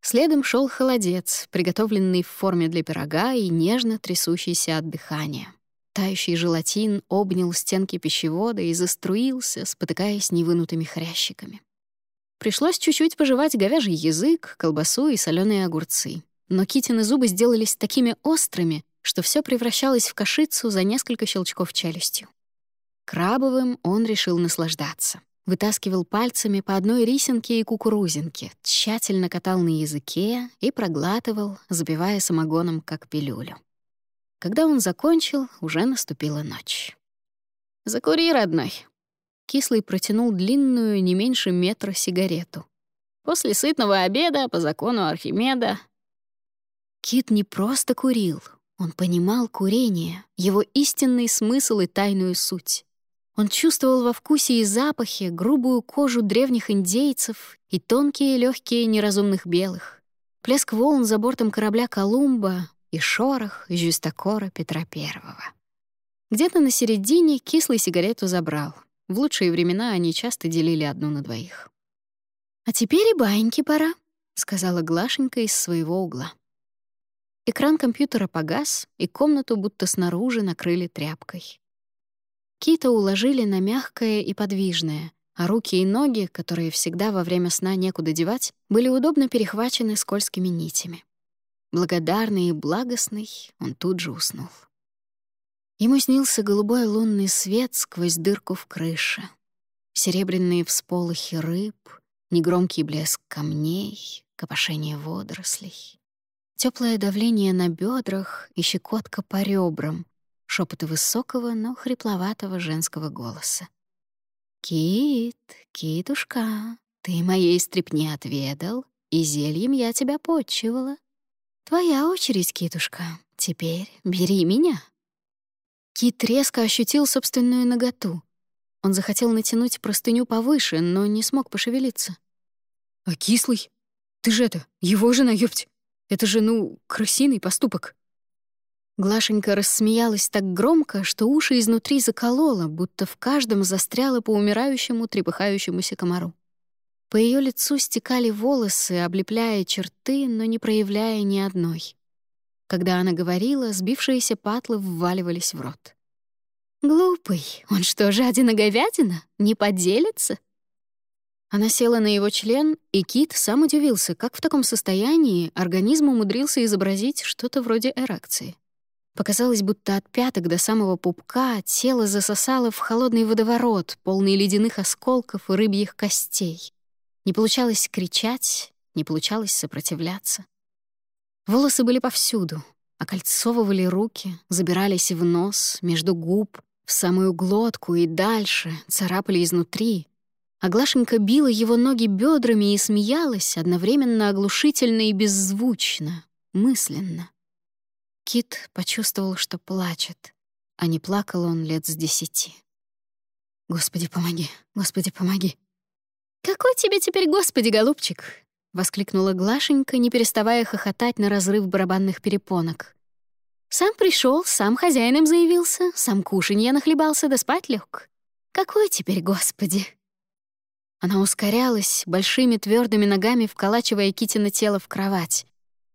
Следом шел холодец, приготовленный в форме для пирога и нежно трясущийся от дыхания. Тающий желатин обнял стенки пищевода и заструился, спотыкаясь невынутыми хрящиками. Пришлось чуть-чуть пожевать говяжий язык, колбасу и соленые огурцы. Но Китины зубы сделались такими острыми, что все превращалось в кашицу за несколько щелчков челюстью. Крабовым он решил наслаждаться. Вытаскивал пальцами по одной рисинке и кукурузинке, тщательно катал на языке и проглатывал, забивая самогоном, как пилюлю. Когда он закончил, уже наступила ночь. «Закури, родной», Кислый протянул длинную, не меньше метра, сигарету. После сытного обеда, по закону Архимеда... Кит не просто курил, он понимал курение, его истинный смысл и тайную суть. Он чувствовал во вкусе и запахе грубую кожу древних индейцев и тонкие легкие неразумных белых, плеск волн за бортом корабля «Колумба» и шорох жюстокора Петра Первого. Где-то на середине кислый сигарету забрал — в лучшие времена они часто делили одну на двоих. «А теперь и баиньки пора», — сказала Глашенька из своего угла. Экран компьютера погас, и комнату будто снаружи накрыли тряпкой. Кита уложили на мягкое и подвижное, а руки и ноги, которые всегда во время сна некуда девать, были удобно перехвачены скользкими нитями. Благодарный и благостный, он тут же уснул. Ему снился голубой лунный свет сквозь дырку в крыше, серебряные всполохи рыб, негромкий блеск камней, копошение водорослей, теплое давление на бедрах и щекотка по ребрам, шепоты высокого, но хрипловатого женского голоса. «Кит, китушка, Ты моей стрепни отведал, и зельем я тебя подчивала. Твоя очередь, китушка. Теперь бери меня». Кит резко ощутил собственную наготу. Он захотел натянуть простыню повыше, но не смог пошевелиться. «А кислый? Ты же это, его жена, ёпть! Это же, ну, крысиный поступок!» Глашенька рассмеялась так громко, что уши изнутри заколола, будто в каждом застряло по умирающему, трепыхающемуся комару. По ее лицу стекали волосы, облепляя черты, но не проявляя ни одной. Когда она говорила, сбившиеся патлы вваливались в рот. «Глупый, он что, жадина говядина? Не поделится?» Она села на его член, и Кит сам удивился, как в таком состоянии организм умудрился изобразить что-то вроде эрекции. Показалось, будто от пяток до самого пупка тело засосало в холодный водоворот, полный ледяных осколков и рыбьих костей. Не получалось кричать, не получалось сопротивляться. Волосы были повсюду, окольцовывали руки, забирались в нос, между губ, в самую глотку и дальше, царапали изнутри. А Глашенька била его ноги бедрами и смеялась, одновременно оглушительно и беззвучно, мысленно. Кит почувствовал, что плачет, а не плакал он лет с десяти. «Господи, помоги! Господи, помоги!» «Какой тебе теперь Господи, голубчик?» — воскликнула Глашенька, не переставая хохотать на разрыв барабанных перепонок. «Сам пришел, сам хозяином заявился, сам кушанья нахлебался, да спать лег. Какой теперь Господи?» Она ускорялась, большими твердыми ногами вколачивая Китина тело в кровать,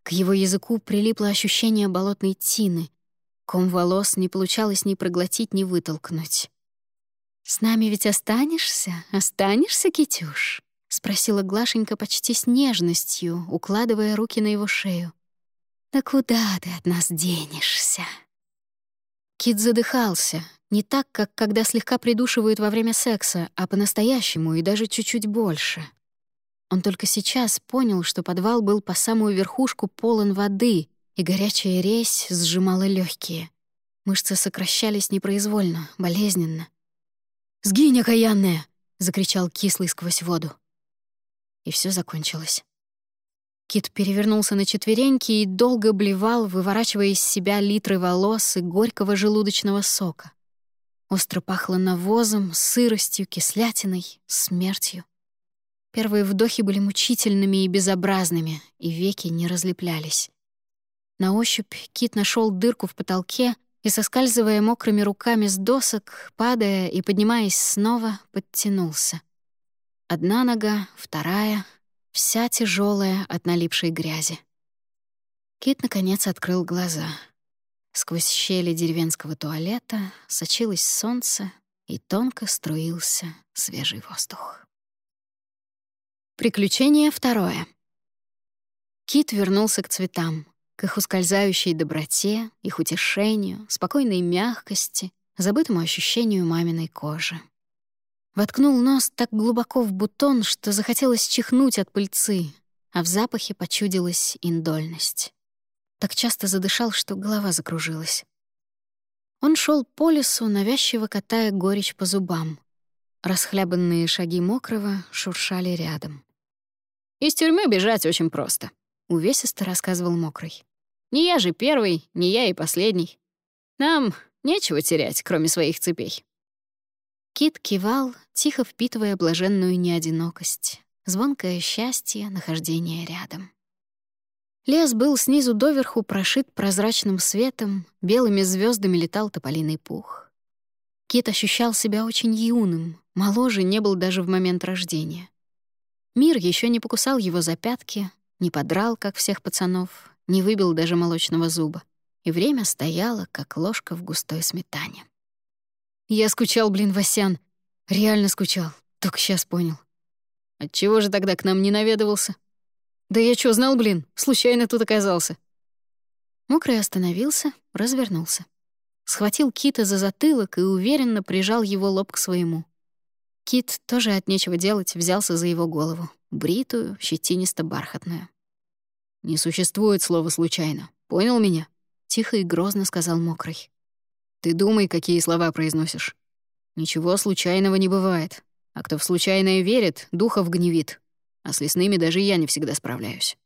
к его языку прилипло ощущение болотной тины. Ком волос не получалось ни проглотить, ни вытолкнуть. «С нами ведь останешься? Останешься, Китюш?» — спросила Глашенька почти с нежностью, укладывая руки на его шею. «Да куда ты от нас денешься?» Кит задыхался, не так, как когда слегка придушивают во время секса, а по-настоящему и даже чуть-чуть больше. Он только сейчас понял, что подвал был по самую верхушку полон воды, и горячая резь сжимала легкие. Мышцы сокращались непроизвольно, болезненно. «Сгинь, окаянная!» — закричал кислый сквозь воду. И все закончилось. Кит перевернулся на четвереньки и долго блевал, выворачивая из себя литры волос и горького желудочного сока. Остро пахло навозом, сыростью, кислятиной, смертью. Первые вдохи были мучительными и безобразными, и веки не разлеплялись. На ощупь Кит нашел дырку в потолке и, соскальзывая мокрыми руками с досок, падая и поднимаясь снова, подтянулся. Одна нога, вторая, вся тяжелая от налипшей грязи. Кит, наконец, открыл глаза. Сквозь щели деревенского туалета сочилось солнце и тонко струился свежий воздух. Приключение второе. Кит вернулся к цветам, к их ускользающей доброте, их утешению, спокойной мягкости, забытому ощущению маминой кожи. Воткнул нос так глубоко в бутон, что захотелось чихнуть от пыльцы, а в запахе почудилась индольность. Так часто задышал, что голова закружилась. Он шел по лесу, навязчиво катая горечь по зубам. Расхлябанные шаги мокрого шуршали рядом. «Из тюрьмы бежать очень просто», — увесисто рассказывал мокрый. «Не я же первый, не я и последний. Нам нечего терять, кроме своих цепей». Кит кивал, тихо впитывая блаженную неодинокость, звонкое счастье нахождения рядом. Лес был снизу доверху прошит прозрачным светом, белыми звездами летал тополиный пух. Кит ощущал себя очень юным, моложе не был даже в момент рождения. Мир еще не покусал его за пятки, не подрал, как всех пацанов, не выбил даже молочного зуба. И время стояло, как ложка в густой сметане. Я скучал, блин, Васян. Реально скучал. Только сейчас понял. Отчего же тогда к нам не наведывался? Да я чё, знал, блин? Случайно тут оказался. Мокрый остановился, развернулся схватил Кита за затылок и уверенно прижал его лоб к своему. Кит, тоже от нечего делать, взялся за его голову, бритую, щетинисто-бархатную. «Не существует слова «случайно». Понял меня?» — тихо и грозно сказал Мокрый. «Ты думай, какие слова произносишь. Ничего случайного не бывает. А кто в случайное верит, духов гневит. А с лесными даже я не всегда справляюсь.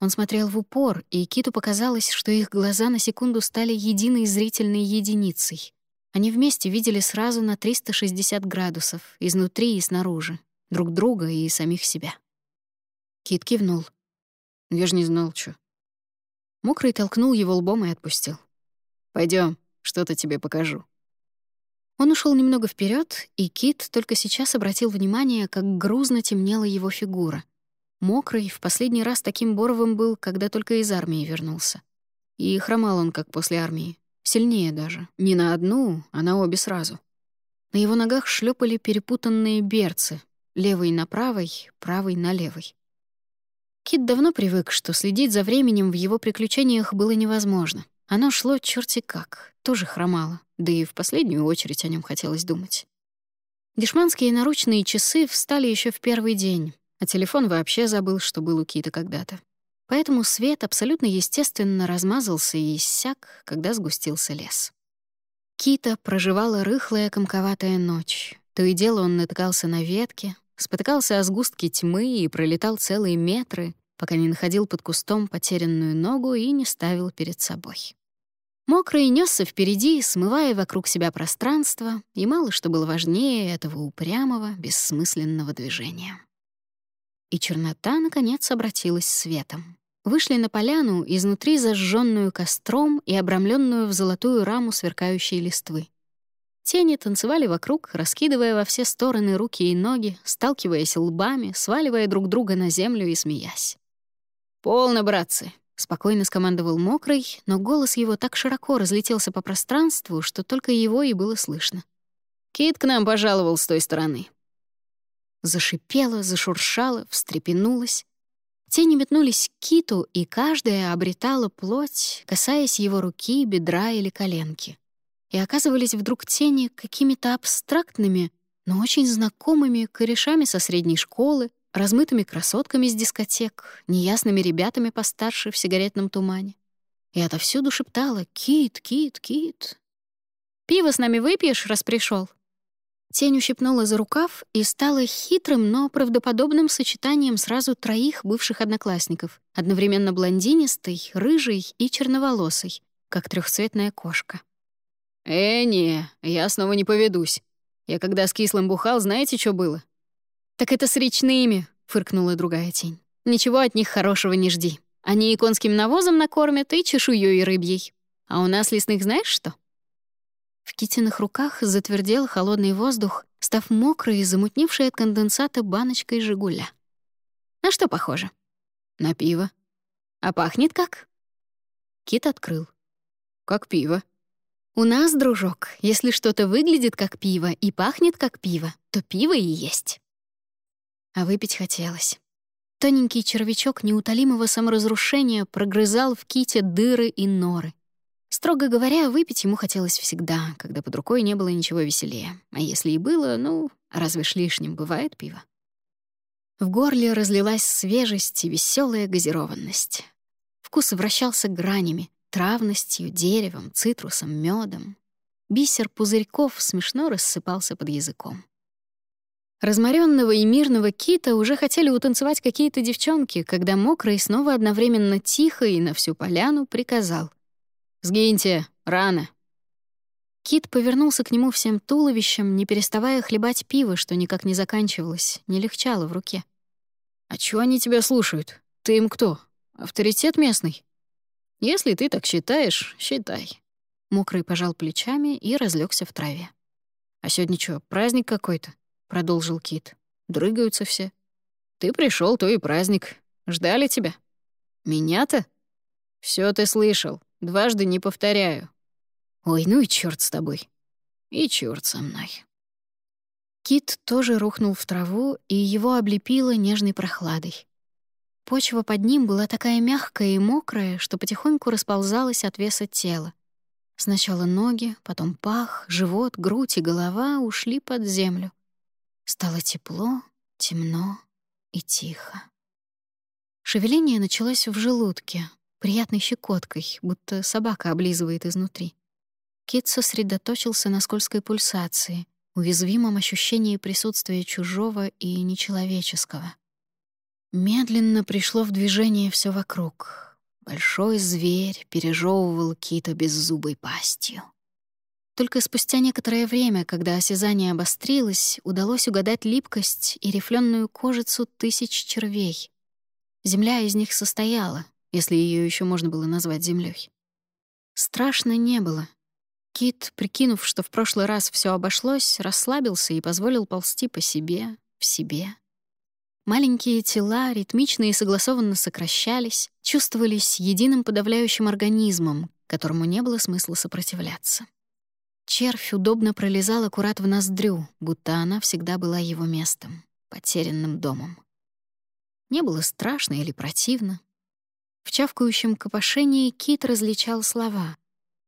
Он смотрел в упор, и Киту показалось, что их глаза на секунду стали единой зрительной единицей. Они вместе видели сразу на 360 градусов, изнутри и снаружи, друг друга и самих себя. Кит кивнул. «Я же не знал, что. Мокрый толкнул его лбом и отпустил. Пойдем, что-то тебе покажу». Он ушел немного вперед, и Кит только сейчас обратил внимание, как грузно темнела его фигура. Мокрый в последний раз таким боровым был, когда только из армии вернулся. И хромал он, как после армии. Сильнее даже. Не на одну, а на обе сразу. На его ногах шлепали перепутанные берцы. Левый на правой, правый на левой. Кит давно привык, что следить за временем в его приключениях было невозможно. Оно шло черти как, тоже хромало, да и в последнюю очередь о нем хотелось думать. Дешманские наручные часы встали еще в первый день, а телефон вообще забыл, что был у Кита когда-то. Поэтому свет абсолютно естественно размазался и иссяк, когда сгустился лес. Кита проживала рыхлая комковатая ночь. То и дело он натыкался на ветки, спотыкался о сгустки тьмы и пролетал целые метры, пока не находил под кустом потерянную ногу и не ставил перед собой. Мокрый несся впереди, смывая вокруг себя пространство, и мало что было важнее этого упрямого, бессмысленного движения и чернота, наконец, обратилась светом. Вышли на поляну, изнутри зажженную костром и обрамленную в золотую раму сверкающей листвы. Тени танцевали вокруг, раскидывая во все стороны руки и ноги, сталкиваясь лбами, сваливая друг друга на землю и смеясь. «Полно, братцы!» — спокойно скомандовал Мокрый, но голос его так широко разлетелся по пространству, что только его и было слышно. «Кит к нам пожаловал с той стороны. Зашипела, зашуршала, встрепенулась. Тени метнулись к киту, и каждая обретала плоть, касаясь его руки, бедра или коленки. И оказывались вдруг тени какими-то абстрактными, но очень знакомыми корешами со средней школы, размытыми красотками с дискотек, неясными ребятами постарше в сигаретном тумане. И отовсюду шептала «Кит, кит, кит». «Пиво с нами выпьешь, раз пришел? Тень ущипнула за рукав и стала хитрым, но правдоподобным сочетанием сразу троих бывших одноклассников, одновременно блондинистой, рыжей и черноволосой, как трехцветная кошка. «Э, не, я снова не поведусь. Я когда с кислым бухал, знаете, что было?» «Так это с речными», — фыркнула другая тень. «Ничего от них хорошего не жди. Они и конским навозом накормят, и чешуей рыбьей. А у нас лесных знаешь что?» В Китиных руках затвердел холодный воздух, став мокрой и замутневшей от конденсата баночкой «Жигуля». На что похоже? На пиво. А пахнет как? Кит открыл. Как пиво. У нас, дружок, если что-то выглядит как пиво и пахнет как пиво, то пиво и есть. А выпить хотелось. Тоненький червячок неутолимого саморазрушения прогрызал в ките дыры и норы. Строго говоря, выпить ему хотелось всегда, когда под рукой не было ничего веселее. А если и было, ну, разве ж лишним бывает пиво? В горле разлилась свежесть и веселая газированность. Вкус вращался гранями, травностью, деревом, цитрусом, медом. Бисер пузырьков смешно рассыпался под языком. Разморенного и мирного кита уже хотели утанцевать какие-то девчонки, когда мокрый снова одновременно тихо и на всю поляну приказал. «Сгиньте! Рано!» Кит повернулся к нему всем туловищем, не переставая хлебать пиво, что никак не заканчивалось, не легчало в руке. «А чего они тебя слушают? Ты им кто? Авторитет местный?» «Если ты так считаешь, считай». Мокрый пожал плечами и разлегся в траве. «А сегодня что, праздник какой-то?» — продолжил Кит. «Дрыгаются все. Ты пришел, то и праздник. Ждали тебя. Меня-то? Все ты слышал. Дважды не повторяю. Ой, ну и черт с тобой. И черт со мной. Кит тоже рухнул в траву, и его облепило нежной прохладой. Почва под ним была такая мягкая и мокрая, что потихоньку расползалась от веса тела. Сначала ноги, потом пах, живот, грудь и голова ушли под землю. Стало тепло, темно и тихо. Шевеление началось в желудке, приятной щекоткой, будто собака облизывает изнутри. Кит сосредоточился на скользкой пульсации, уязвимом ощущении присутствия чужого и нечеловеческого. Медленно пришло в движение все вокруг. Большой зверь пережевывал кита беззубой пастью. Только спустя некоторое время, когда осязание обострилось, удалось угадать липкость и рифленую кожицу тысяч червей. Земля из них состояла, если ее еще можно было назвать землей. Страшно не было. Кит, прикинув, что в прошлый раз все обошлось, расслабился и позволил ползти по себе, в себе. Маленькие тела ритмично и согласованно сокращались, чувствовались единым подавляющим организмом, которому не было смысла сопротивляться. Червь удобно пролезал аккурат в ноздрю, будто она всегда была его местом, потерянным домом. Не было страшно или противно. В чавкающем копошении кит различал слова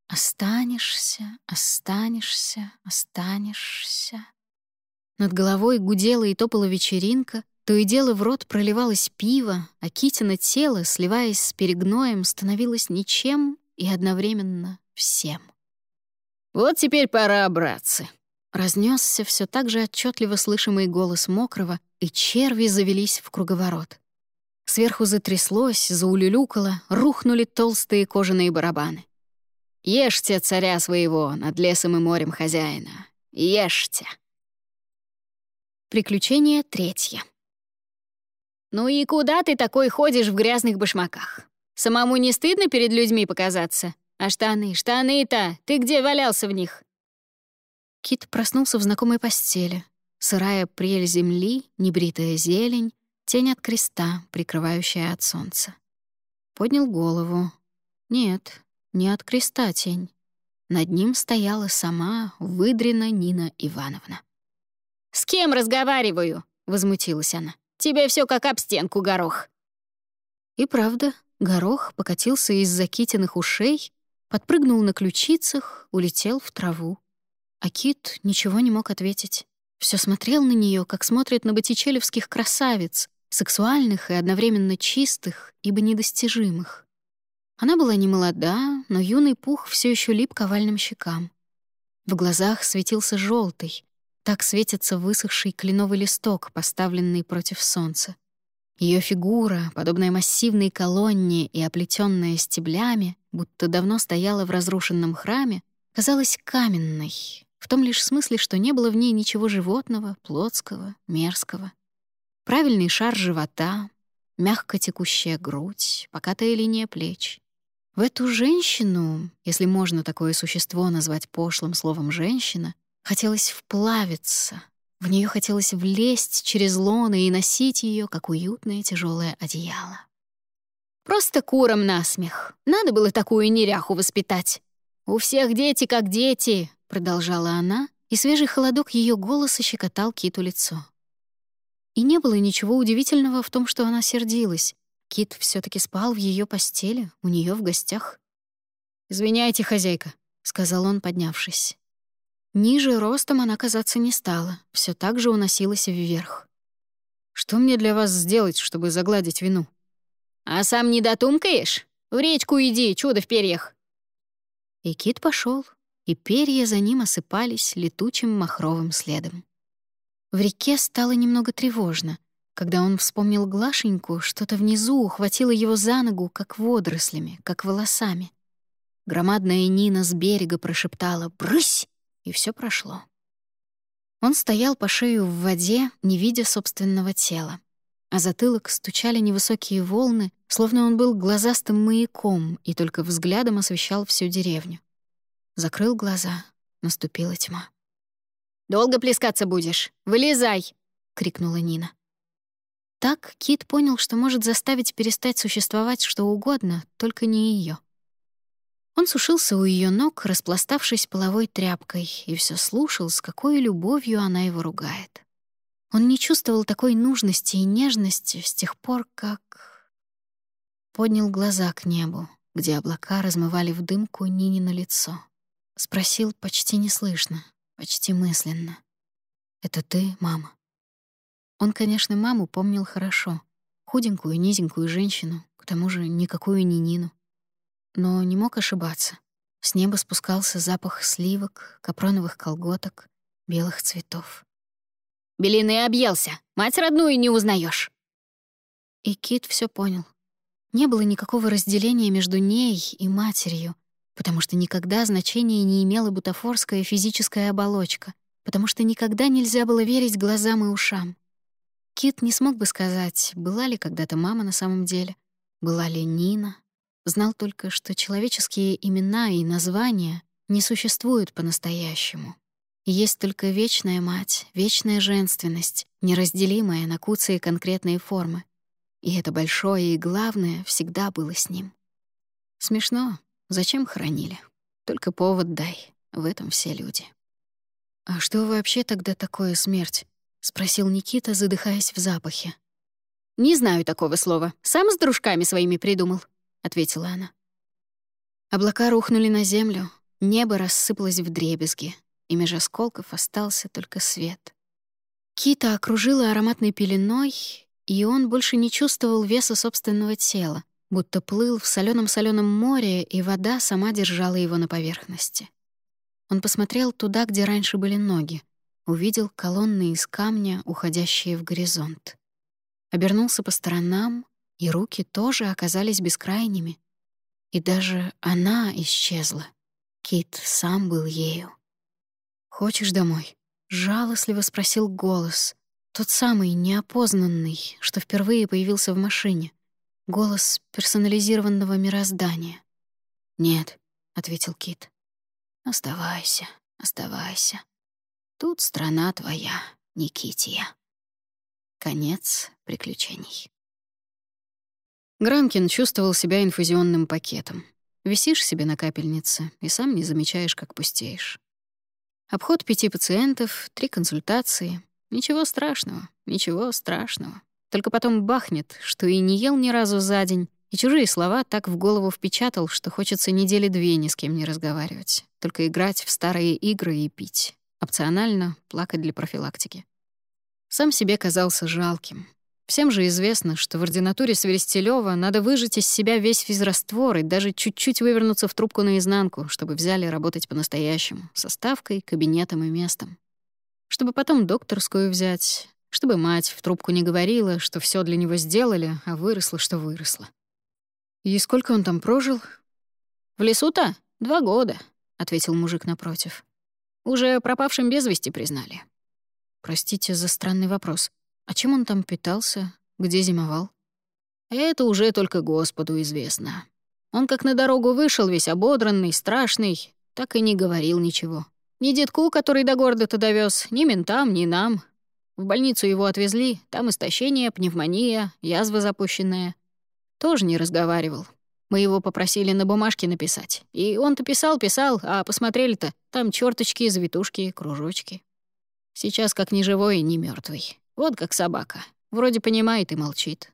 «Останешься, останешься, останешься». Над головой гудела и топала вечеринка, то и дело в рот проливалось пиво, а Китина тело, сливаясь с перегноем, становилось ничем и одновременно всем. «Вот теперь пора, братцы!» Разнесся все так же отчетливо слышимый голос мокрого, и черви завелись в круговорот. Сверху затряслось, заулюлюкало, рухнули толстые кожаные барабаны. «Ешьте царя своего над лесом и морем хозяина! Ешьте!» Приключение третье. «Ну и куда ты такой ходишь в грязных башмаках? Самому не стыдно перед людьми показаться? А штаны, штаны-то, ты где валялся в них?» Кит проснулся в знакомой постели. Сырая прель земли, небритая зелень, тень от креста, прикрывающая от солнца. Поднял голову. Нет, не от креста тень. Над ним стояла сама выдрена Нина Ивановна. «С кем разговариваю?» — возмутилась она. Тебе все как об стенку, горох». И правда, горох покатился из-за китиных ушей, подпрыгнул на ключицах, улетел в траву. А кит ничего не мог ответить. Все смотрел на нее, как смотрит на боттичелевских красавиц, сексуальных и одновременно чистых, ибо недостижимых. Она была не молода, но юный пух все еще лип к овальным щекам. В глазах светился желтый, так светится высохший кленовый листок, поставленный против солнца. Ее фигура, подобная массивной колонне и оплетенная стеблями, будто давно стояла в разрушенном храме, казалась каменной, в том лишь смысле, что не было в ней ничего животного, плотского, мерзкого. Правильный шар живота, мягко текущая грудь, покатая линия плеч. В эту женщину, если можно такое существо назвать пошлым словом «женщина», Хотелось вплавиться, в нее хотелось влезть через лоны и носить ее, как уютное тяжелое одеяло. «Просто куром насмех. Надо было такую неряху воспитать. У всех дети как дети», — продолжала она, и свежий холодок ее голоса щекотал Киту лицо. И не было ничего удивительного в том, что она сердилась. Кит все таки спал в ее постели, у нее в гостях. «Извиняйте, хозяйка», — сказал он, поднявшись. Ниже ростом она казаться не стала, все так же уносилась вверх. «Что мне для вас сделать, чтобы загладить вину?» «А сам не дотумкаешь? В речку иди, чудо в перьях!» И кит пошел, и перья за ним осыпались летучим махровым следом. В реке стало немного тревожно. Когда он вспомнил Глашеньку, что-то внизу ухватило его за ногу, как водорослями, как волосами. Громадная Нина с берега прошептала «Брысь!» и все прошло. Он стоял по шею в воде, не видя собственного тела. А затылок стучали невысокие волны, словно он был глазастым маяком и только взглядом освещал всю деревню. Закрыл глаза, наступила тьма. «Долго плескаться будешь? Вылезай!» — крикнула Нина. Так Кит понял, что может заставить перестать существовать что угодно, только не ее. Он сушился у ее ног, распластавшись половой тряпкой, и все слушал, с какой любовью она его ругает. Он не чувствовал такой нужности и нежности с тех пор, как... Поднял глаза к небу, где облака размывали в дымку Нини на лицо. Спросил почти неслышно, почти мысленно. «Это ты, мама?» Он, конечно, маму помнил хорошо. Худенькую, низенькую женщину, к тому же никакую не Нину но не мог ошибаться. С неба спускался запах сливок, капроновых колготок, белых цветов. «Белины объелся! Мать родную не узнаешь. И Кит все понял. Не было никакого разделения между ней и матерью, потому что никогда значения не имела бутафорская физическая оболочка, потому что никогда нельзя было верить глазам и ушам. Кит не смог бы сказать, была ли когда-то мама на самом деле, была ли Нина. Знал только, что человеческие имена и названия не существуют по-настоящему. Есть только вечная мать, вечная женственность, неразделимая на куцы конкретные формы. И это большое и главное всегда было с ним. Смешно. Зачем хоронили? Только повод дай. В этом все люди. «А что вообще тогда такое смерть?» — спросил Никита, задыхаясь в запахе. «Не знаю такого слова. Сам с дружками своими придумал», — ответила она. Облака рухнули на землю, небо рассыпалось в дребезги, и меж осколков остался только свет. Кита окружила ароматной пеленой, и он больше не чувствовал веса собственного тела, будто плыл в соленом соленом море, и вода сама держала его на поверхности. Он посмотрел туда, где раньше были ноги, увидел колонны из камня, уходящие в горизонт. Обернулся по сторонам, и руки тоже оказались бескрайними. И даже она исчезла. Кит сам был ею. «Хочешь домой?» — жалостливо спросил голос, тот самый неопознанный, что впервые появился в машине. Голос персонализированного мироздания. «Нет», — ответил Кит. «Оставайся, оставайся. Тут страна твоя, Никития». Конец приключений. Гранкин чувствовал себя инфузионным пакетом. Висишь себе на капельнице и сам не замечаешь, как пустеешь. Обход пяти пациентов, три консультации, Ничего страшного, ничего страшного. Только потом бахнет, что и не ел ни разу за день, и чужие слова так в голову впечатал, что хочется недели две ни с кем не разговаривать, только играть в старые игры и пить. Опционально плакать для профилактики. Сам себе казался жалким. Всем же известно, что в ординатуре Сверестелёва надо выжать из себя весь физраствор и даже чуть-чуть вывернуться в трубку наизнанку, чтобы взяли работать по-настоящему, со ставкой, кабинетом и местом чтобы потом докторскую взять, чтобы мать в трубку не говорила, что все для него сделали, а выросло, что выросло. «И сколько он там прожил?» «В лесу-то? Два года», — ответил мужик напротив. «Уже пропавшим без вести признали». «Простите за странный вопрос. А чем он там питался? Где зимовал?» «Это уже только Господу известно. Он как на дорогу вышел, весь ободранный, страшный, так и не говорил ничего. Ни детку, который до города-то довез, ни ментам, ни нам. В больницу его отвезли, там истощение, пневмония, язва запущенная. Тоже не разговаривал. Мы его попросили на бумажке написать. И он-то писал, писал, а посмотрели-то, там черточки, завитушки, кружочки. Сейчас как ни живой, ни мертвый. Вот как собака. Вроде понимает и молчит.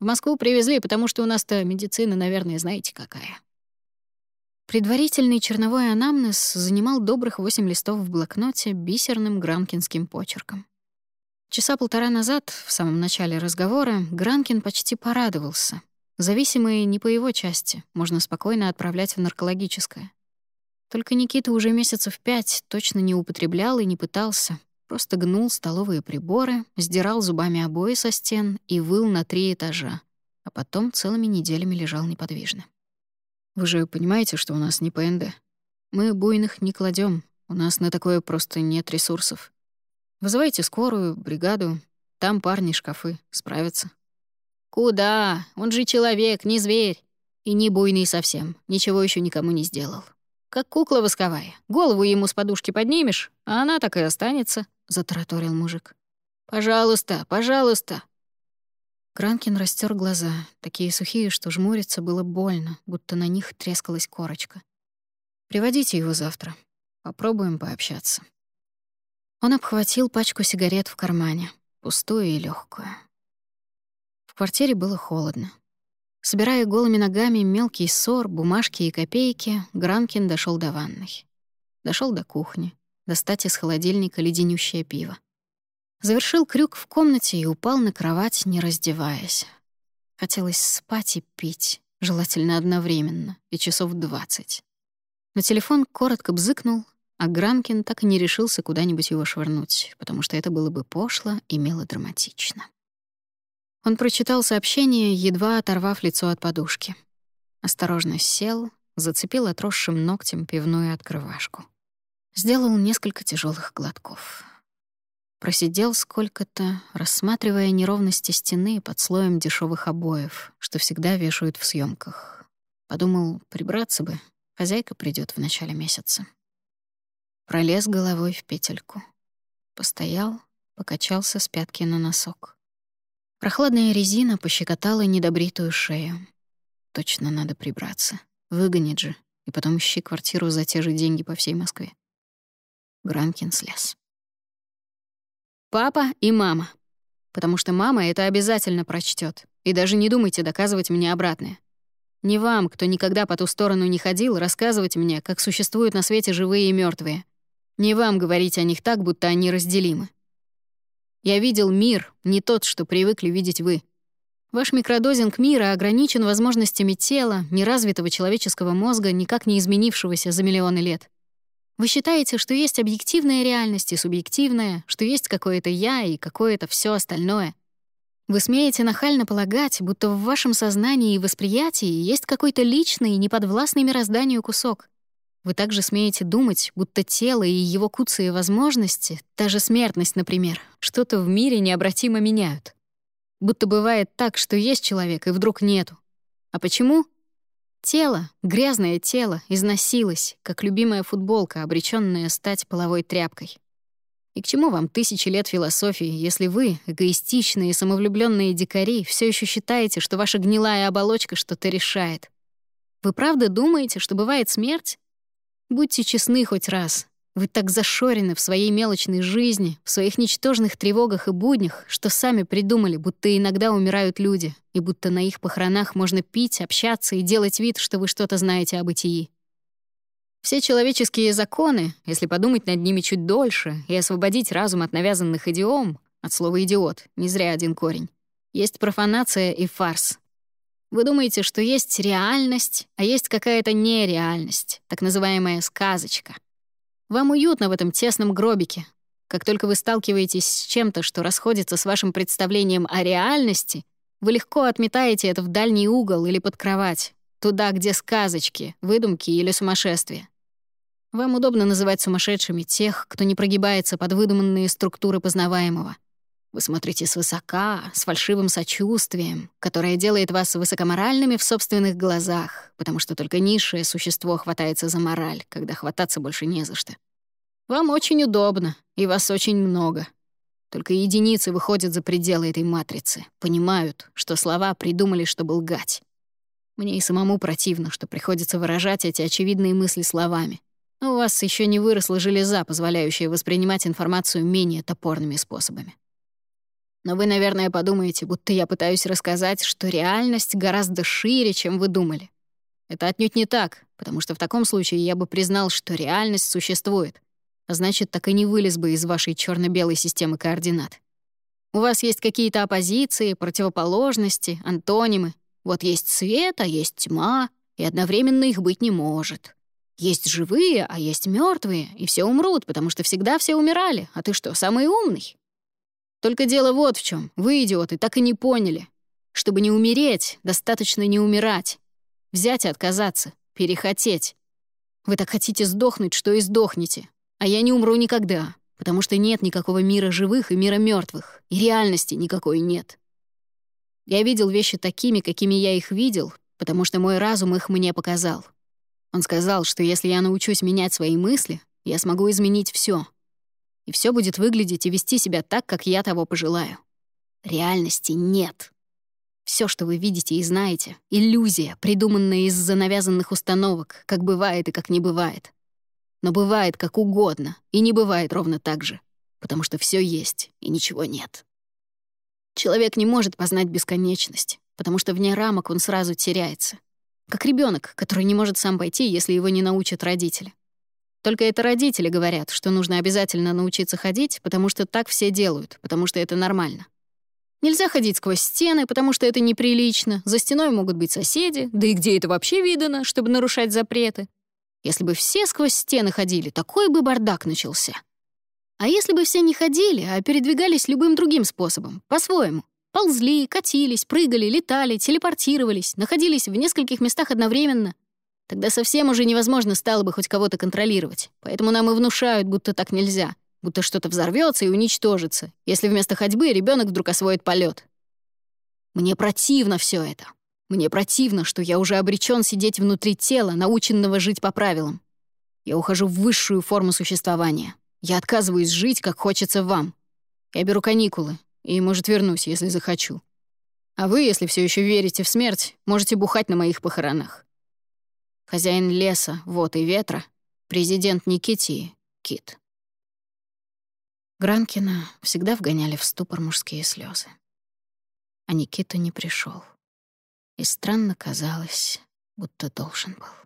В Москву привезли, потому что у нас-то медицина, наверное, знаете какая. Предварительный черновой анамнез занимал добрых восемь листов в блокноте бисерным гранкинским почерком. Часа полтора назад, в самом начале разговора, Гранкин почти порадовался. Зависимые не по его части, можно спокойно отправлять в наркологическое. Только Никита уже месяцев пять точно не употреблял и не пытался, просто гнул столовые приборы, сдирал зубами обои со стен и выл на три этажа, а потом целыми неделями лежал неподвижно. Вы же понимаете, что у нас не ПНД. Мы буйных не кладем, у нас на такое просто нет ресурсов. Вызывайте скорую, бригаду, там парни шкафы, справятся. Куда? Он же человек, не зверь. И не буйный совсем, ничего еще никому не сделал. Как кукла восковая. Голову ему с подушки поднимешь, а она так и останется, — затараторил мужик. «Пожалуйста, пожалуйста, Гранкин растер глаза, такие сухие, что жмуриться было больно, будто на них трескалась корочка. «Приводите его завтра. Попробуем пообщаться». Он обхватил пачку сигарет в кармане, пустую и легкую. В квартире было холодно. Собирая голыми ногами мелкий ссор, бумажки и копейки, Гранкин дошел до ванной. Дошел до кухни, достать из холодильника леденющее пиво. Завершил крюк в комнате и упал на кровать, не раздеваясь. Хотелось спать и пить, желательно одновременно, и часов двадцать. Но телефон коротко бзыкнул, а Гранкин так и не решился куда-нибудь его швырнуть, потому что это было бы пошло и мелодраматично. Он прочитал сообщение, едва оторвав лицо от подушки. Осторожно сел, зацепил отросшим ногтем пивную открывашку. Сделал несколько тяжелых глотков. Просидел сколько-то, рассматривая неровности стены под слоем дешевых обоев, что всегда вешают в съемках. Подумал, прибраться бы, хозяйка придет в начале месяца. Пролез головой в петельку. Постоял, покачался с пятки на носок. Прохладная резина пощекотала недобритую шею. Точно надо прибраться. Выгонит же. И потом ищи квартиру за те же деньги по всей Москве. Гранкин слез. Папа и мама. Потому что мама это обязательно прочтет. И даже не думайте доказывать мне обратное. Не вам, кто никогда по ту сторону не ходил, рассказывать мне, как существуют на свете живые и мертвые. Не вам говорить о них так, будто они разделимы. Я видел мир, не тот, что привыкли видеть вы. Ваш микродозинг мира ограничен возможностями тела, неразвитого человеческого мозга, никак не изменившегося за миллионы лет. Вы считаете, что есть объективная реальность и субъективная, что есть какое-то «я» и какое-то все остальное. Вы смеете нахально полагать, будто в вашем сознании и восприятии есть какой-то личный, неподвластный мирозданию кусок. Вы также смеете думать, будто тело и его куцые возможности, та же смертность, например, что-то в мире необратимо меняют. Будто бывает так, что есть человек, и вдруг нету. А почему? Тело, грязное тело, износилось, как любимая футболка, обречённая стать половой тряпкой. И к чему вам тысячи лет философии, если вы, эгоистичные и самовлюбленные дикари, все еще считаете, что ваша гнилая оболочка что-то решает? Вы правда думаете, что бывает смерть? Будьте честны хоть раз. Вы так зашорены в своей мелочной жизни, в своих ничтожных тревогах и буднях, что сами придумали, будто иногда умирают люди, и будто на их похоронах можно пить, общаться и делать вид, что вы что-то знаете о бытии. Все человеческие законы, если подумать над ними чуть дольше и освободить разум от навязанных идиом, от слова «идиот», не зря один корень, есть профанация и фарс, вы думаете, что есть реальность, а есть какая-то нереальность, так называемая сказочка. Вам уютно в этом тесном гробике. Как только вы сталкиваетесь с чем-то, что расходится с вашим представлением о реальности, вы легко отметаете это в дальний угол или под кровать, туда, где сказочки, выдумки или сумасшествие. Вам удобно называть сумасшедшими тех, кто не прогибается под выдуманные структуры познаваемого. Вы смотрите свысока, с фальшивым сочувствием, которое делает вас высокоморальными в собственных глазах, потому что только низшее существо хватается за мораль, когда хвататься больше не за что. Вам очень удобно, и вас очень много. Только единицы выходят за пределы этой матрицы, понимают, что слова придумали, чтобы лгать. Мне и самому противно, что приходится выражать эти очевидные мысли словами. Но у вас еще не выросла железа, позволяющая воспринимать информацию менее топорными способами. Но вы, наверное, подумаете, будто я пытаюсь рассказать, что реальность гораздо шире, чем вы думали. Это отнюдь не так, потому что в таком случае я бы признал, что реальность существует, а значит, так и не вылез бы из вашей черно белой системы координат. У вас есть какие-то оппозиции, противоположности, антонимы. Вот есть свет, а есть тьма, и одновременно их быть не может. Есть живые, а есть мертвые, и все умрут, потому что всегда все умирали. А ты что, самый умный? Только дело вот в чем. Вы, идиоты, так и не поняли. Чтобы не умереть, достаточно не умирать. Взять и отказаться, перехотеть. Вы так хотите сдохнуть, что и сдохнете. А я не умру никогда, потому что нет никакого мира живых и мира мертвых, и реальности никакой нет. Я видел вещи такими, какими я их видел, потому что мой разум их мне показал. Он сказал, что если я научусь менять свои мысли, я смогу изменить все и все будет выглядеть и вести себя так, как я того пожелаю. Реальности нет. Все, что вы видите и знаете — иллюзия, придуманная из-за навязанных установок, как бывает и как не бывает. Но бывает как угодно, и не бывает ровно так же, потому что все есть и ничего нет. Человек не может познать бесконечность, потому что вне рамок он сразу теряется. Как ребенок, который не может сам пойти, если его не научат родители. Только это родители говорят, что нужно обязательно научиться ходить, потому что так все делают, потому что это нормально. Нельзя ходить сквозь стены, потому что это неприлично. За стеной могут быть соседи, да и где это вообще видано, чтобы нарушать запреты? Если бы все сквозь стены ходили, такой бы бардак начался. А если бы все не ходили, а передвигались любым другим способом, по-своему? Ползли, катились, прыгали, летали, телепортировались, находились в нескольких местах одновременно. Тогда совсем уже невозможно стало бы хоть кого-то контролировать. Поэтому нам и внушают, будто так нельзя, будто что-то взорвется и уничтожится, если вместо ходьбы ребенок вдруг освоит полет. Мне противно все это. Мне противно, что я уже обречен сидеть внутри тела, наученного жить по правилам. Я ухожу в высшую форму существования. Я отказываюсь жить, как хочется вам. Я беру каникулы и, может, вернусь, если захочу. А вы, если все еще верите в смерть, можете бухать на моих похоронах. Хозяин леса, вот и ветра, президент Никитии, Кит. Гранкина всегда вгоняли в ступор мужские слезы. А Никита не пришел. И странно казалось, будто должен был.